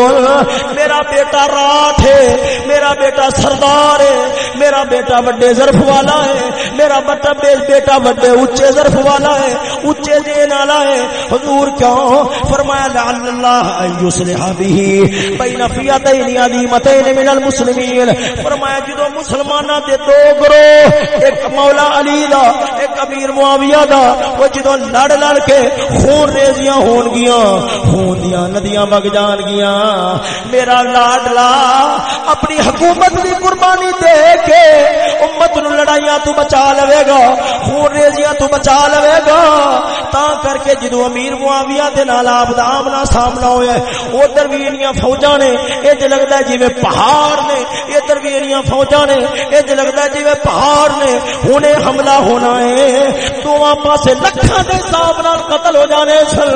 میرا بیٹا راٹھ ہے، میرا بیٹا سردار ہے، میرا بیٹا بڑے ظرف والا ہے، میرا بیٹا بیٹا بڑے اونچے ظرف والا ہے، اونچے دین والا ہے۔ حضور کیوں؟ فرمایا، لعل اللہ یصلح به بین فیاتین عظیمتین من المسلمین۔ فرمایا جدو مسلماناں دے دو گروہ ایک مولا علی دا، ایک امیر معاویہ دا۔ وہ جدو لڑ لڑ کے خون ریزیاں ہون گیاں، خون دیاں ندیاں وگ جان گیاں۔ میرا لاڈلا اپنی حکومت دی قربانی دے کے امت نو لڑائیاں تو بچا لوے گا، خون ریزیاں تو بچا لوے گا۔ تا کر کے جدو امیر معاویہ دے نال آپ دا آمنا سامنا ہویا ہے ادھر بھی انیاں فوجاں نے اج لگدا ہے جویں پہاڑ نے، ادھر بھی انیاں فوجاں نے اج لگدا ہے جویں پہاڑ نے ہنے حملہ ہونا ہے دوواں پاسے لکھاں دے حساب نال قتل ہو جانے سن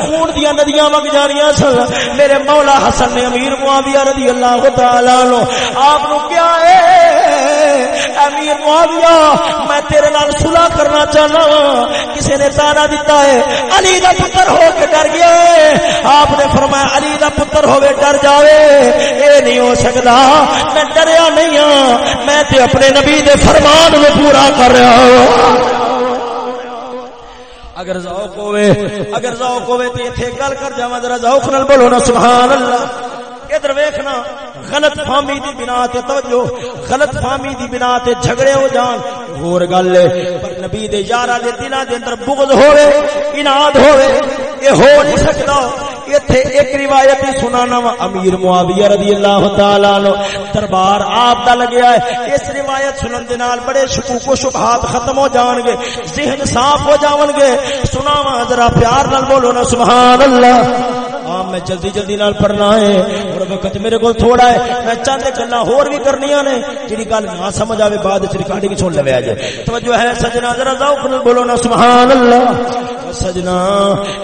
خون دیا ندیاں وگ جانیاں سن میرے مولا حسن نے امیر معاویہ رضی اللہ تعالی عنہ، آپ کیا ہے؟ امیر معاویہ، میں تیرے نال صلح کرنا چاہنا کسی نے تانا دیتا ہے، علی دا پتر ہو کے ڈر گیا ہے۔ آپ نے فرمایا، علی دا پتر ہوے ڈر جاوے۔ اے نہیں ہو سکتا میں ڈریا نہیں ہاں۔ میں تے اپنے نبی دے فرمان میں پورا کر رہا ہوں۔ اگر ذوق ہوے، اگر ذوق ہوے تے ایتھے گل کر جاواں، ذرا ذوق نال بولو نا، سبحان اللہ۔ ادھر ویکھنا، غلط فہمی دی بنا تے توجہ، غلط فہمی دی بنا تے جھگڑے ہو جان ہور گل ہے، پر نبی دے یاراں دے دلاں دے اندر بغض ہوے اناد ہوے اے ہو نہیں سکدا۔ ایتھے ایک روایت ہی سنانا وا، امیر معاویہ رضی اللہ تعالی عنہ، دربار آپ دا لگیا ہے۔ اس روایت سنن دے نال بڑے شکوک و شبہات ختم ہو جان گے، ذہن صاف ہو جاون گے۔ سناواں، ذرا پیار نال بولو نا، سبحان اللہ۔ ہاں میں جلدی جلدی نال پڑھنا ہے۔ اور وقت میرے کو تھوڑا ہے۔ میں چند گلا ہور بھی کرنیاں نے۔ جڑی گل نہ سمجھ آوے بعد وچ ریکارڈنگ سن لوے اج توجہ ہے سجنا، ذرا ذوق نال بولو نا سبحان اللہ سجنا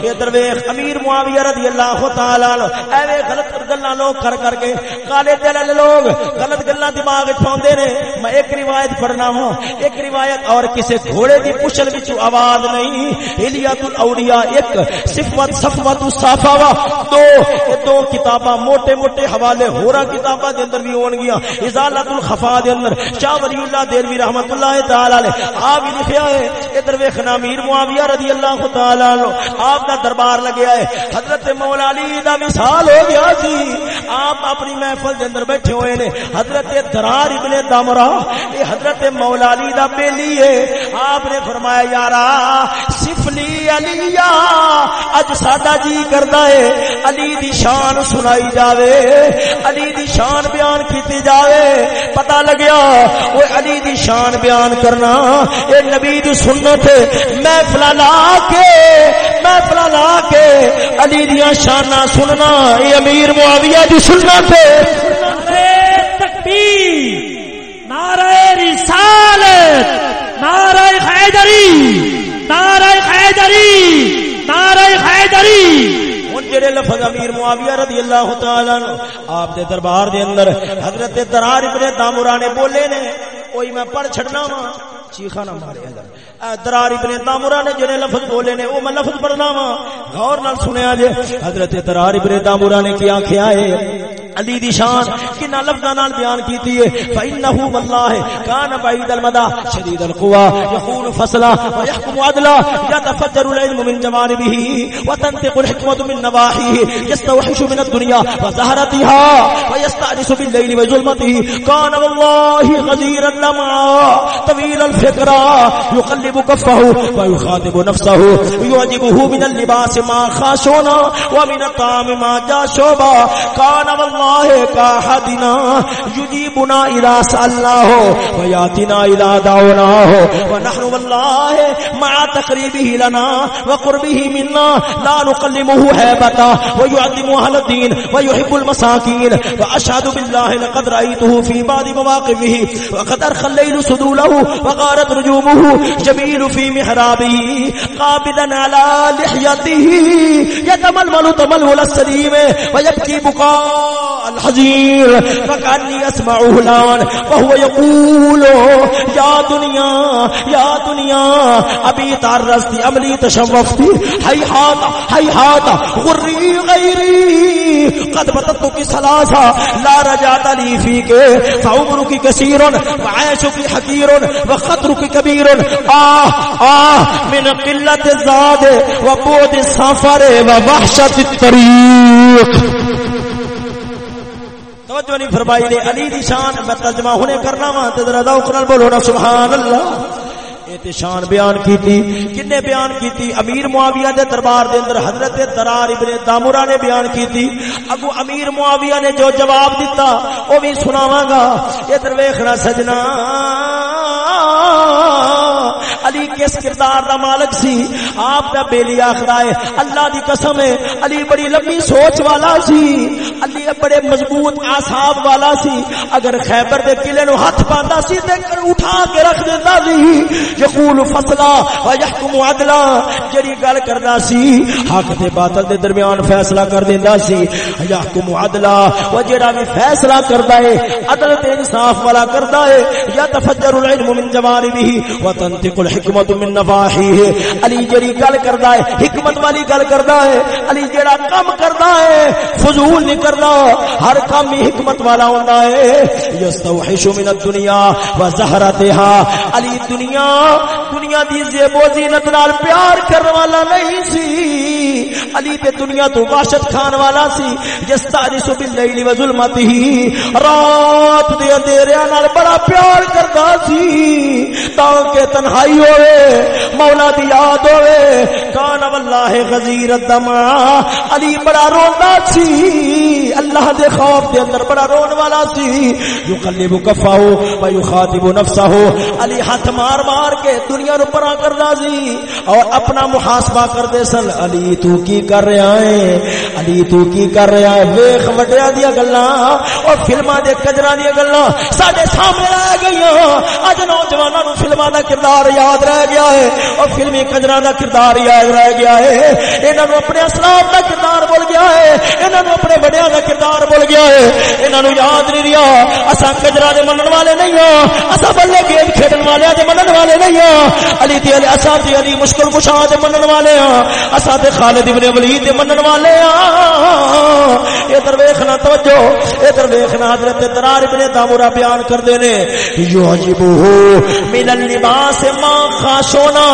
ادھر ویکھ امیر معاویہ رضی اللہ تعالی عنہ۔ ایویں غلط گلاں لوگ کر کر کے کالے دل والے لوگ غلط گلاں دماغ وچ پاوندے نے۔ میں ایک روایت پڑھنا ہوں ایک روایت اور کسے گھوڑے دی پوچھل وچ آواز نہیں۔ الیات الاولیاء، ایک صفوت صفوت الصفا دو اے دو کتاباں موٹے موٹے حوالے ہورا کتاباں دے اندر بھی ہون گیا ازالت الخفا دے اندر شاہ ولی اللہ دہلوی رحمت اللہ تعالی علیہ، آپ لکھیا ہے، ادھر ویکھنا امیر معاویہ رضی اللہ تعالی عنہ، آپ دا دربار لگیا ہے۔ حضرت مولا علی دا مثال ہو گیا سی۔ آپ اپنی محفل دے اندر بیٹھے ہوئے نے۔ حضرت درار ابن دمرا یہ حضرت مولا علی دا بیلی ہے۔ آپ نے فرمایا، یارا، سفلی علی اج ساڈا جی کردا ہے۔ علی دی شان سنائی جاوے، علی دی شان بیان کیتی جاوے، پتہ لگیا وہ علی دی شان بیان کرنا، اے نبی دی سنت محفل لا کے محفل لا کے علی دیاں شاناں سننا، اے امیر معاویہ دی سنت۔ نعرہ تکبیر، نعرہ رسالت۔ لفظ امیر معاویہ رضی اللہ تعالی عنہ آپ دے دربار دے اندر حضرت درار ابن دامورا نے بولے نے کوئی میں پڑھ چھڑنا وا چیخا نہ مارے اگر درار ابن دامورا نے جڑے لفظ بولے نے، او میں لفظ پڑھنا وا غور نال سنیا جے، حضرت درار ابن دامورا نے کیا کیا ہے علی دی شان کنا لفظاں نال بیان کیتی ہے فانه والله كان بعيد المدى شديد القوى يقول فصلا ويحكم عدلا يتفجر العلم من جوانبه وتنطق الحكمه من نواحيه يستوحش من الدنيا وزهرتها ويستأنس بالليل وظلمته كان والله غزير اللمع طويل الفكرة يقلب كفه ويخاطب نفسه ويعجبه من اللباس ما خاشونا ومن الطعام ما جاشوبا كان والله کا حدنا یجیبنا الى سالله وياتنا الى دعوناه ونحن والله مع تقريبه لنا وقربه منا لا نقلمه هيبتا ويعظم اهل الدين ويحب المساكين واشهد بالله لقد رايته في بعض مواقفه وقد ارخى الليل سدوله وغارت رجومه جميل في محرابه قابضا على لحيته يتململ تململ السليم ويبكي بكاء الحزير فكاني اسمعه الان وهو يقول، يا دنيا يا دنيا ابي تعرضت عملي تشوفت، هيهات هيهات، غري غيري، قد بطتك ثلاثه لا رجعت لي فيك، فعمرك كثير، وعيشك حقير، وخطرك كبير. آه آه، من قلة الزاد، وبعد السفر، ووحشة الطريق. توجہ نہیں فرمائی نے، علی دی شان میں ترجمہ ہنے کرنا وا، تے ذرا ذوق نال بولو نا سبحان اللہ اے تے شان بیان کیتی، کنے بیان کیتی، امیر معاویہ دے دربار دے اندر حضرت درار ابن دامورا نے بیان کیتی۔ اگو امیر معاویہ نے جو جواب دیتا او بھی سناواں گا۔ ادھر ویکھنا سجنا۔ علی کس کردار دا مالک سی، آپ دا بیلی آخرا ہے اللہ دی قسم ہے، علی بڑی لمبی سوچ والا سی۔ علی بڑے مضبوط آساب والا سی۔ اگر خیبر دے قلعے نو ہاتھ پاندا سی، تے اٹھا کے رکھ دیندا سی۔ یقول فصلا و یحکم عدلا۔ جڑی گل کردا سی، حق تے باطل دے درمیان فیصلہ کر دیندا سی۔ یحکم عدلا۔ و جڑا بھی فیصلہ کردا ہے، عدل تے انصاف والا کردا ہے۔ یا تفجر العلم من جوانبه وتنطق الحکمت من نواحیه علی جڑی گل کردا ہے، حکمت والی گل کردا ہے، علی جڑا کم کردا ہے، فضول نہیں کردا۔ ہر کام ہی حکمت والا ہوندا ہے۔ یستوحش من الدنیا وزہرتها علی دنیا دنیا دی زیب و زینت نال پیار کرنے والا نہیں سی۔ علی تے دنیا تو وحشت کھان والا سی۔ یستانس باللیل و ظلمته رات دے اندھیریاں نال بڑا پیار کردا سی۔ تاکہ تنہائی ہوئے۔ مولا دی یاد ہوئے۔ کان واللہ غزیر الدمع۔ علی بڑا روندا سی۔ اللہ دے خوف دے اندر بڑا رون والا سی۔ یقلب کفاہو و یخاطب نفسہو۔ علی ہاتھ مار مار کے دنیا نو پرا کردا سی۔ اور اپنا محاسبہ کر دے سن۔ علی تو کی کر رہا ہے؟ علی تو کی کر رہا ہے؟ ویکھ وڈیاں دی گلاں۔ اور فلماں دے کجراں دی گلاں۔ ساڈے سامنے آ گئیاں۔ اج نوجواناں نو فلماں دا کردار یاد رہ گیا ہے اور فلمی کجراں دا کردار یاد رہ گیا ہے۔ انہاں نو اپنے اسلام دا کردار بول گیا ہے۔ انہاں نو اپنے بڑیاں دا کردار بول گیا ہے۔ انہاں نو یاد نہیں رہیا اساں کجرا دے منن والے نہیں ہاں۔ اساں بلے گیم کھیڈن والے دے منن والے نہیں ہاں۔ علی تے علی اسا تے علی مشکل کشا دے منن والے ہاں۔ اسا تے خالد ابن ولید دے منن والے ہاں۔ ادھر ویکھنا توجہ۔ ادھر ویکھنا حضرت درار ابن دامورا بیان کردے نے۔ یعجبہ من اللباس ما خاص خاشونا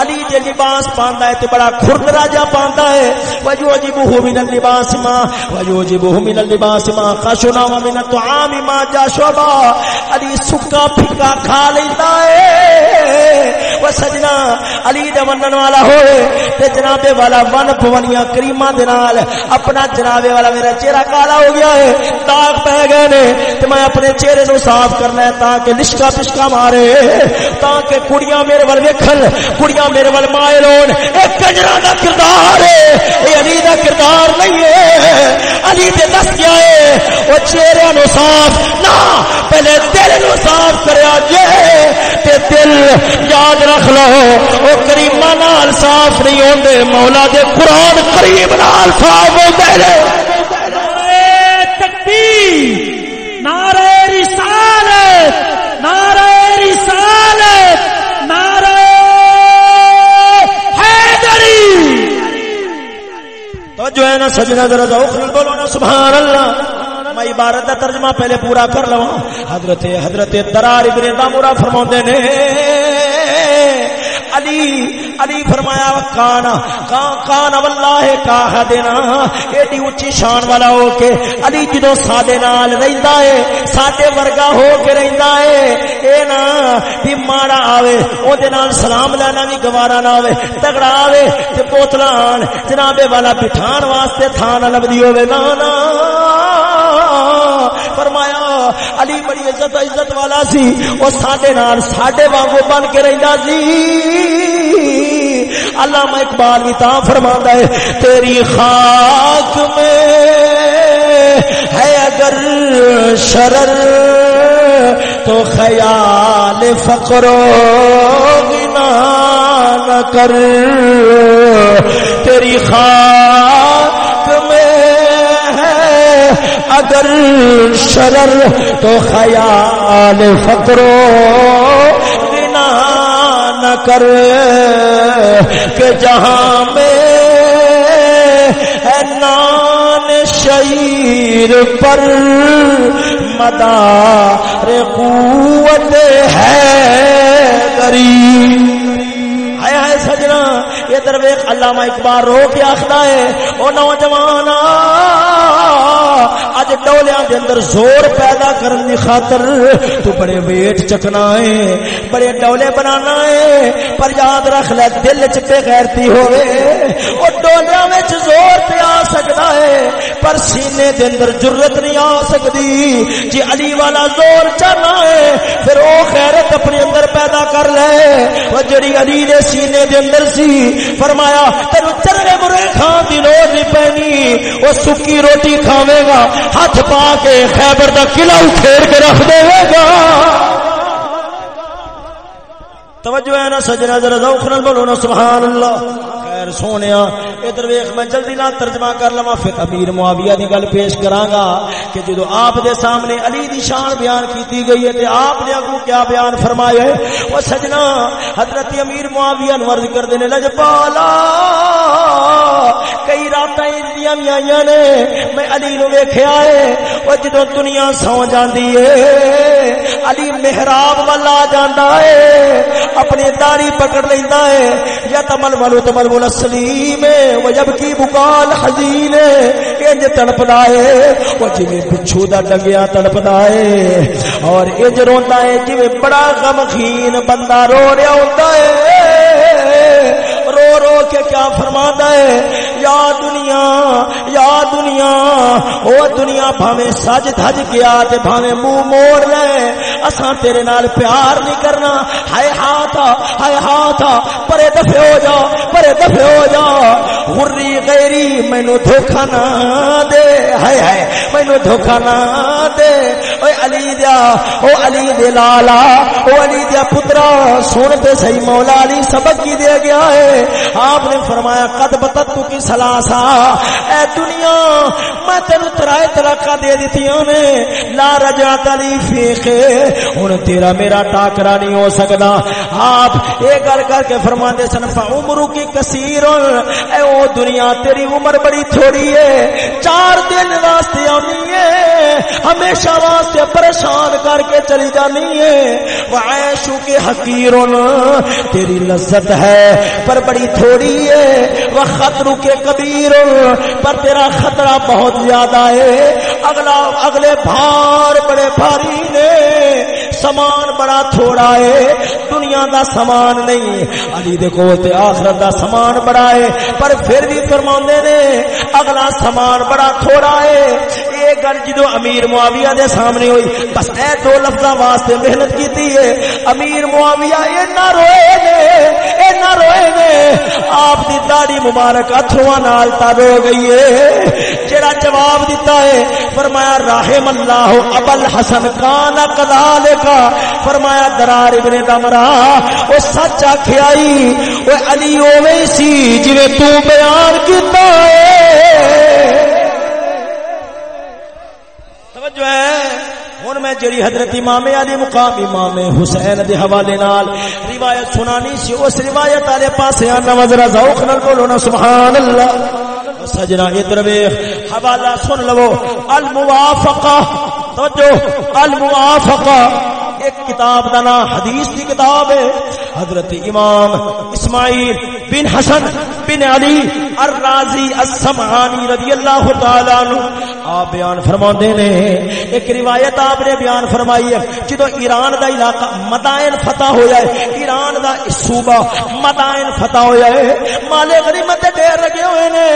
علی دے لباس پاندا ہے تے بڑا کھردرا جا پاندا ہے۔ وجوجبہ من اللباس ما وجوجبہ من اللباس ما خاشونا ومن الطعام ما جاشوا علی سکا پھکا کھا لیندا ہے۔ وہ سجنا علی دے منن والا ہوئے۔ تے جناب والا ون پونیاں کریماں دے نال، اپنا جناب والا میرا چہرہ کالا ہو گیا ہے۔ داغ پہ گئے نے۔ تے میں اپنے چہرے نو صاف کرنا ہے تاکہ لشکا پشکا مارے۔ تاکہ کڑیاں میرے ول ویکھن، کڑیاں میرے ول مائل ہون اے کنجرا دا کردار ہے اے علی دا کردار نہیں ہے علی تے دس گیا ہے او چہرے نو صاف، نہ، پہلے دل نو صاف کریا جے۔ تے دل یاد رکھ لو، او کریمہ نال صاف نہیں ہوندے، مولا دے قرآن کریم نال صاف ہوندے نے نعرہ تکبیر نعرہ رسالت نعرہ رسالت نعرہ حیدری توجہ ہے نا سجنا ذرا ذوق بولو نا سبحان اللہ میں عبارت کا ترجمہ پہلے پورا کر لوں حضرت حضرت درار ابن دامورا فرماوندے نے علی علی فرمایا کانا کان واللہ کا دینا ایڈی اونچی شان والا ہو کے علی جدو سادے نال رہندا ہے، ساڈے ورگا ہو کے رہندا ہے۔ اے نا، بھی ماڑا آوے او دے نال سلام لینا بھی گوارا نہ ہوے تگڑا آوے تے بوتلان جناب والا بٹھان واسطے تھان لبدی ہوے نا نا۔ فرمایا، علی بڑی عزت عزت والا سی وہ ساڈے نال ساڈے وانگو بن کے رہندا سی علامہ اقبال بھی تا فرماندا ہے، تیری خاک میں ہے اگر شرر، تو خیال فقر و غنا نہ کر۔ تیری خاک اگر شرر تو خیال فقر و غنا نہ کر کہ جہاں میں ہے نان شعیر پر مدار قوت ہے گری آیا ہے سجنا، یہ درویش علامہ اقبال رو کے آخر ہے۔ او نوجوان اج ڈولیاں دے اندر زور پیدا کرن دی خاطر تو بڑے ویٹ چکنا ہے، بڑے ڈولے بنانا ہے۔ پر یاد رکھ لے، دل چ بے غیرتی ہوے او ڈولیاں وچ زور تے آ سکدا ہے۔ پر سینے دے اندر جرت نہیں آ سکدی جی علی والا زور چاہنا ہے، پھر او غیرت اپنے اندر پیدا کر لے۔ او جڑی علی دے سینے دے اندر سی، فرمایا، تینو چرے مرے کھان دی لوڑ نہیں پینی او سکی روٹی کھاوے گا۔ ہاتھ پا کے خیبر دا قلعہ اکھیڑ کے رکھ دے گا۔ توجہ ہے نا سجنا، ذرا ذوق نال بولو نا، سبحان اللہ۔ خیر سونیا، ادھر ویکھ، میں جلدی نال ترجمہ کر لواں، پھر امیر معاویہ دی گل پیش کراں گا کہ جدو آپ دے سامنے علی دی شان بیان کیتی گئی ہے تے آپ نے اگوں کیا بیان فرمایا ہے او سجنا حضرت امیر معاویہ نو عرض کردے نے لجپالا کئی راتاں ایندیاں وی آئیاں نے میں علی نو ویکھیا ہے او جدو دنیا سو جاندی ہے، علی محراب والا جاندا ہے اپنی داڑھی پکڑ لینا ہے، یا تمل ولو تمل ول تسلیم وہ جب کی بکال حزین انج تڑپدا ہے او جویں بچھو دا ڈنگیا تڑپدا ہے اور انج روندا ہے، جویں بڑا غمخین بندہ رو رہا ہوندا ہے۔ رو رو کے کیا فرماتا ہے؟ یا دنیا یا دنیا، او دنیا بھاویں سج دھج گیا تے بھاویں منہ موڑ لے۔ اساں تیرے نال پیار نہیں کرنا۔ ہائے ہاتھ ہائے ہاتھ پرے دفے ہو جا، پرے دفے ہو جا۔ غری غیری، مینوں دھوکا نہ دے۔ ہائے ہائے، مینوں دھوکا نہ دے۔ اوے علی دیا، او علی دے لالا، او علی دیا پترا، سن تے صحیح مولا علی سبق کی دے گیا ہے۔ آپ نے فرمایا، قد بتت کی سلاسا، اے دنیا، میں تینو ترائے طلاقہ دے دیتیاں نے۔ لا رجعت علی فیخ ہن تیرا میرا ٹاکرا نہیں ہو سکدا۔ آپ اے گل کر کے فرماندے سن عمر کی کثیر، اے او دنیا، تیری عمر بڑی تھوڑی ہے۔ چار دن واسطے آنی ہے، ہمیشہ واسطے پریشان کر کے چلی جانی ہے۔ وعیشو کے حقیر تیری لذت ہے، پر بڑی تھوڑی ہے۔ وہ خطرو کے کبیر پر تیرا خطرہ بہت زیادہ ہے۔ اگلا، اگلے بھار بڑے بھاری نے سامان بڑا تھوڑا ہے۔ دنیا دا سامان نہیں، علی دیکھو تے آخرت دا سامان بڑا ہے۔ پر پھر بھی فرماندے نے، اگلا سامان بڑا تھوڑا ہے۔ یہ گل جدو امیر معاویہ دے سامنے ہوئی، بس اے دو لفظاں واسطے محنت کیتی ہے۔ امیر معاویہ، اے نہ روئے نے، اے نہ روئے نے۔ آپ دی داڑھی مبارک اتھرواں نال تر ہو گئی ہے۔ جڑا جواب دیتا ہے، فرمایا رحم اللہ ابل حسن کان کذالک۔ فرمایا، درار ابن دمرا او سچ آکھیائی او علی اوویں سی، جویں تو بیان کیتا ہے۔ توجہ ہے، ہن میں جڑی حضرت امام علی مقام، امام حسین دے حوالے نال روایت سنانی سی، اس روایت والے پاسے آنا وزرا ذوق نال بولو نا، سبحان اللہ۔ سجنا، ادھر ویکھ، حوالہ سن لو۔ الموافقہ، توجہ، الموافقہ۔ ایک کتاب دا نام، حدیث کی کتاب ہے، حضرت امام اسماعیل بن حسن بن علی الرازی السمعانی رضی اللہ تعالی عنہ۔ آپ بیان فرماندے نے، ایک روایت آپ نے بیان فرمائی ہے، جدو ایران دا علاقہ مدائن فتح ہویا ہے، ایران دا صوبہ مدائن فتح ہویا ہے۔ مال غنیمت دے ڈیر لگے ہوئے نے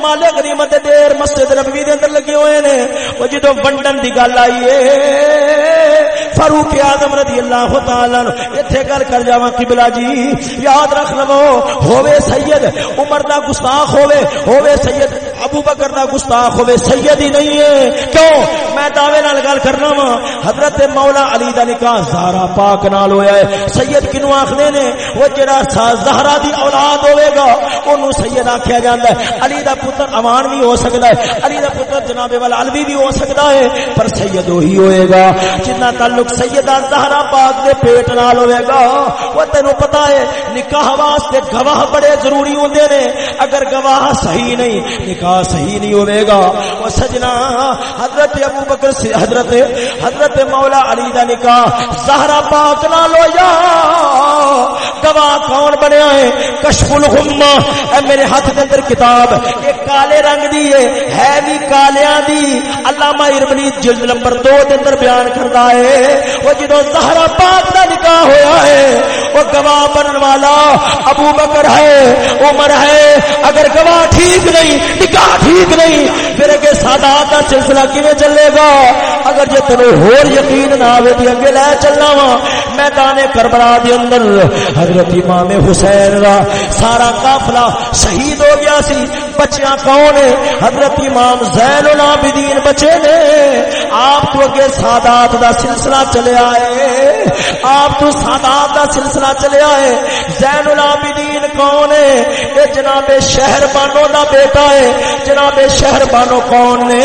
مال غنیمت دے ڈیر مسجد نبوی دے اندر لگے ہوئے نے۔ وہ جدو ونڈن دی گل آئی ہے فاروق اعظم رضی اللہ تعالی عنہ ایتھے گل کر جاواں قبلہ جی یاد رکھ لو، ہووے سید، عمر دا گستاخ ہوے ہووے سید ابو بکر دا گستاخ ہووے سید ہی نہیں ہے۔ کیوں؟ میں دعوے نال گل کرنا وا۔ حضرت مولا علی دا نکاح زہرا پاک نال ہویا ہے۔ سید کینو آکھدے نے، وہ جڑا زہرا دی اولاد ہوے گا، اونوں سید آکھیا جاندا ہے۔ علی دا پتر امان بھی ہو سکدا ہے۔ علی دا پتر جناب والا علوی بھی ہو سکدا ہے۔ پر سید وہی ہوئے گا جنہ تعلق سیدہ زہرا پاک دے پیٹ نال ہوے گا۔ وہ تینو پتہ ہے، نکاح واسطے گواہ بڑے ضروری ہوندے نے۔ اگر گواہ صحیح نہیں، نکاح صحیح نہیں ہوے گا۔ وہ سجنا حضرت ابو بکر سے حضرت حضرت مولا علی دا نکاح۔ زہرا پاک نال ہویا گواہ کون بنیا ہے کشف الغمہ۔ اے میرے ہاتھ دے اندر کتاب۔ ایک کالے رنگ دی ہے۔ ہے بھی کالیاں دی۔ علامہ اربنی جلد نمبر 2 دے اندر بیان کردا ہے۔ وہ جدو زہرا پاک دا نکاح ہویا ہے، وہ گواہ بنن والا ابو بکر ہے، عمر ہے۔ اگر گواہ ٹھیک نہیں، نکاح ٹھیک نہیں۔ پھر اگے سادات کا سلسلہ کیویں چلے گا؟ اگر جے تینو ہور یقین نہ آوے تے اگے لے چلنا وا، میدان کربلا دے اندر حضرت امام حسین دا سارا قافلہ شہید ہو گیا سی۔ بچیاں کون ہے حضرت امام زین العابدین بچے نے۔ آپ تو اگے سادات دا سلسلہ چلیا ہے آپ تو سادات دا سلسلہ چلیا ہے زین العابدین کون ہے اے جناب شہر بانو دا بیٹا ہے۔ جناب شہر بانو کون نے؟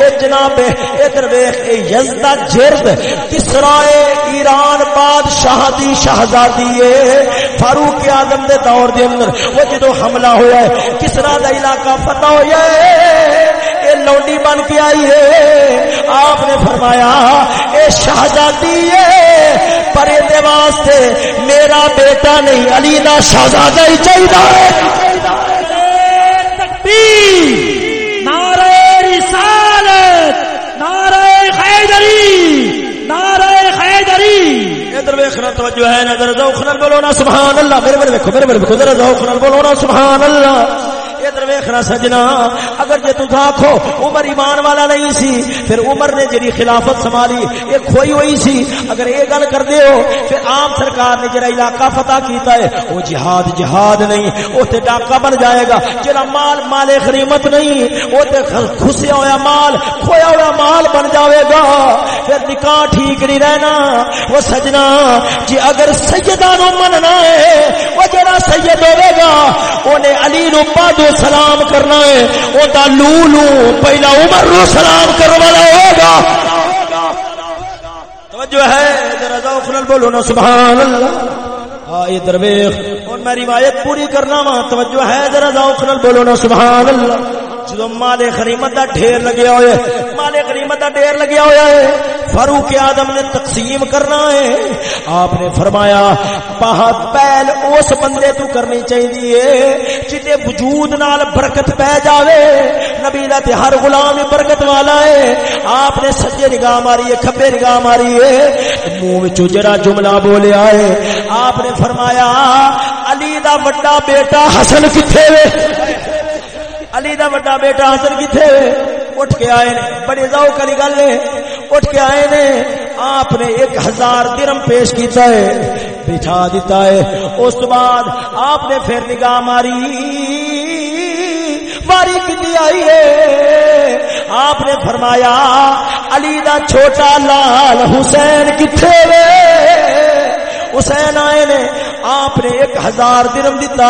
اے جناب ادھر ویکھ اے یزدا جرد، کسرائے، ایران بادشاہ دی شہزادی ہے۔ فاروق اعظم دے دور دے اندر وہ جدو حملہ ہویا ہے، کسرا دا علاقہ فتح ہویا ہے۔ اے لونڈی بن کے آئی ہے۔ آپ نے فرمایا، اے شہزادی ہے پر دے واسطے میرا بیٹا نہیں، علی دا شہزادہ ہی چاہیے۔ تکبیر نعرہ رسالت! نعرہ حیدری نعرہ حیدری ادھر ویکھنا توجہ ہے، نظر ذوق نال بولو نا، سبحان اللہ۔ میرے میرے دیکھو میرے میرے دیکھو ذرا ذوق نال بولو نا، سبحان اللہ۔ ادھر ویکھنا سجنا۔ اگر جے تساں آکھو عمر ایمان والا نہیں سی، پھر عمر نے جڑی خلافت سنبھالی، یہ کھوئی ہوئی سی۔ اگر یہ گل کردے ہو، پھر عام سرکار نے جڑا علاقہ فتح کیتا ہے، وہ جہاد جہاد نہیں۔ وہ تے ڈاکہ بن جائے گا۔ جڑا مال مال غنیمت نہیں، وہ تے کھسیا ہویا مال، کھویا ہوا مال بن جاوے گا۔ پھر نکاح ٹھیک نہیں رہنا، وہ سجنا۔ جی اگر سیدہ نو مننا ہے، وہ جڑا سید ہوے گا، اونے علی نو پادو سلام کرنا ہے۔ او دا لولو، پہلا عمر نو سلام کرنے والا ہوگا۔ توجہ ہے۔ ذرا ذوق نال بولو نا، سبحان اللہ۔ ہاں، آئے درویش۔ اور میں روایت پوری کرنا وا۔ توجہ ہے۔ ذرا ذوق نال بولو نا، سبحان اللہ۔ جدو مال غنیمت دا ڈھیر لگیا ہوا ہے مال غنیمت دا ڈھیر لگیا ہوا ہے۔ فاروق آدم نے تقسیم کرنا ہے۔ آپ نے فرمایا بہت پہل اس بندے تو کرنی چاہیے جتے وجود نال برکت پہ جاوے۔ نبی دا تے ہر غلام برکت والا ہے۔ آپ نے سجے نگاہ ماری ہے، کھبے نگاہ ماری ہے۔ منہ وچوں جڑا جملہ بولیا ہے۔ آپ نے فرمایا، علی دا بڑا بیٹا حسن کتھے وے؟ علی دا بڑا بیٹا حسن کتنے اٹھ کے آئے بڑے ذوق والی گل ہے۔ اٹھ کے آئے نے، آپ نے ایک ہزار درم پیش کیتا ہے بچھا دیتا ہے۔ اس تو بعد آپ نے پھر نگاہ ماری۔ ماری کتنی آئی ہے؟ آپ نے فرمایا، علی دا چھوٹا لال حسین کتنے حسین آئے نے، آپ نے ایک ہزار درم دیتا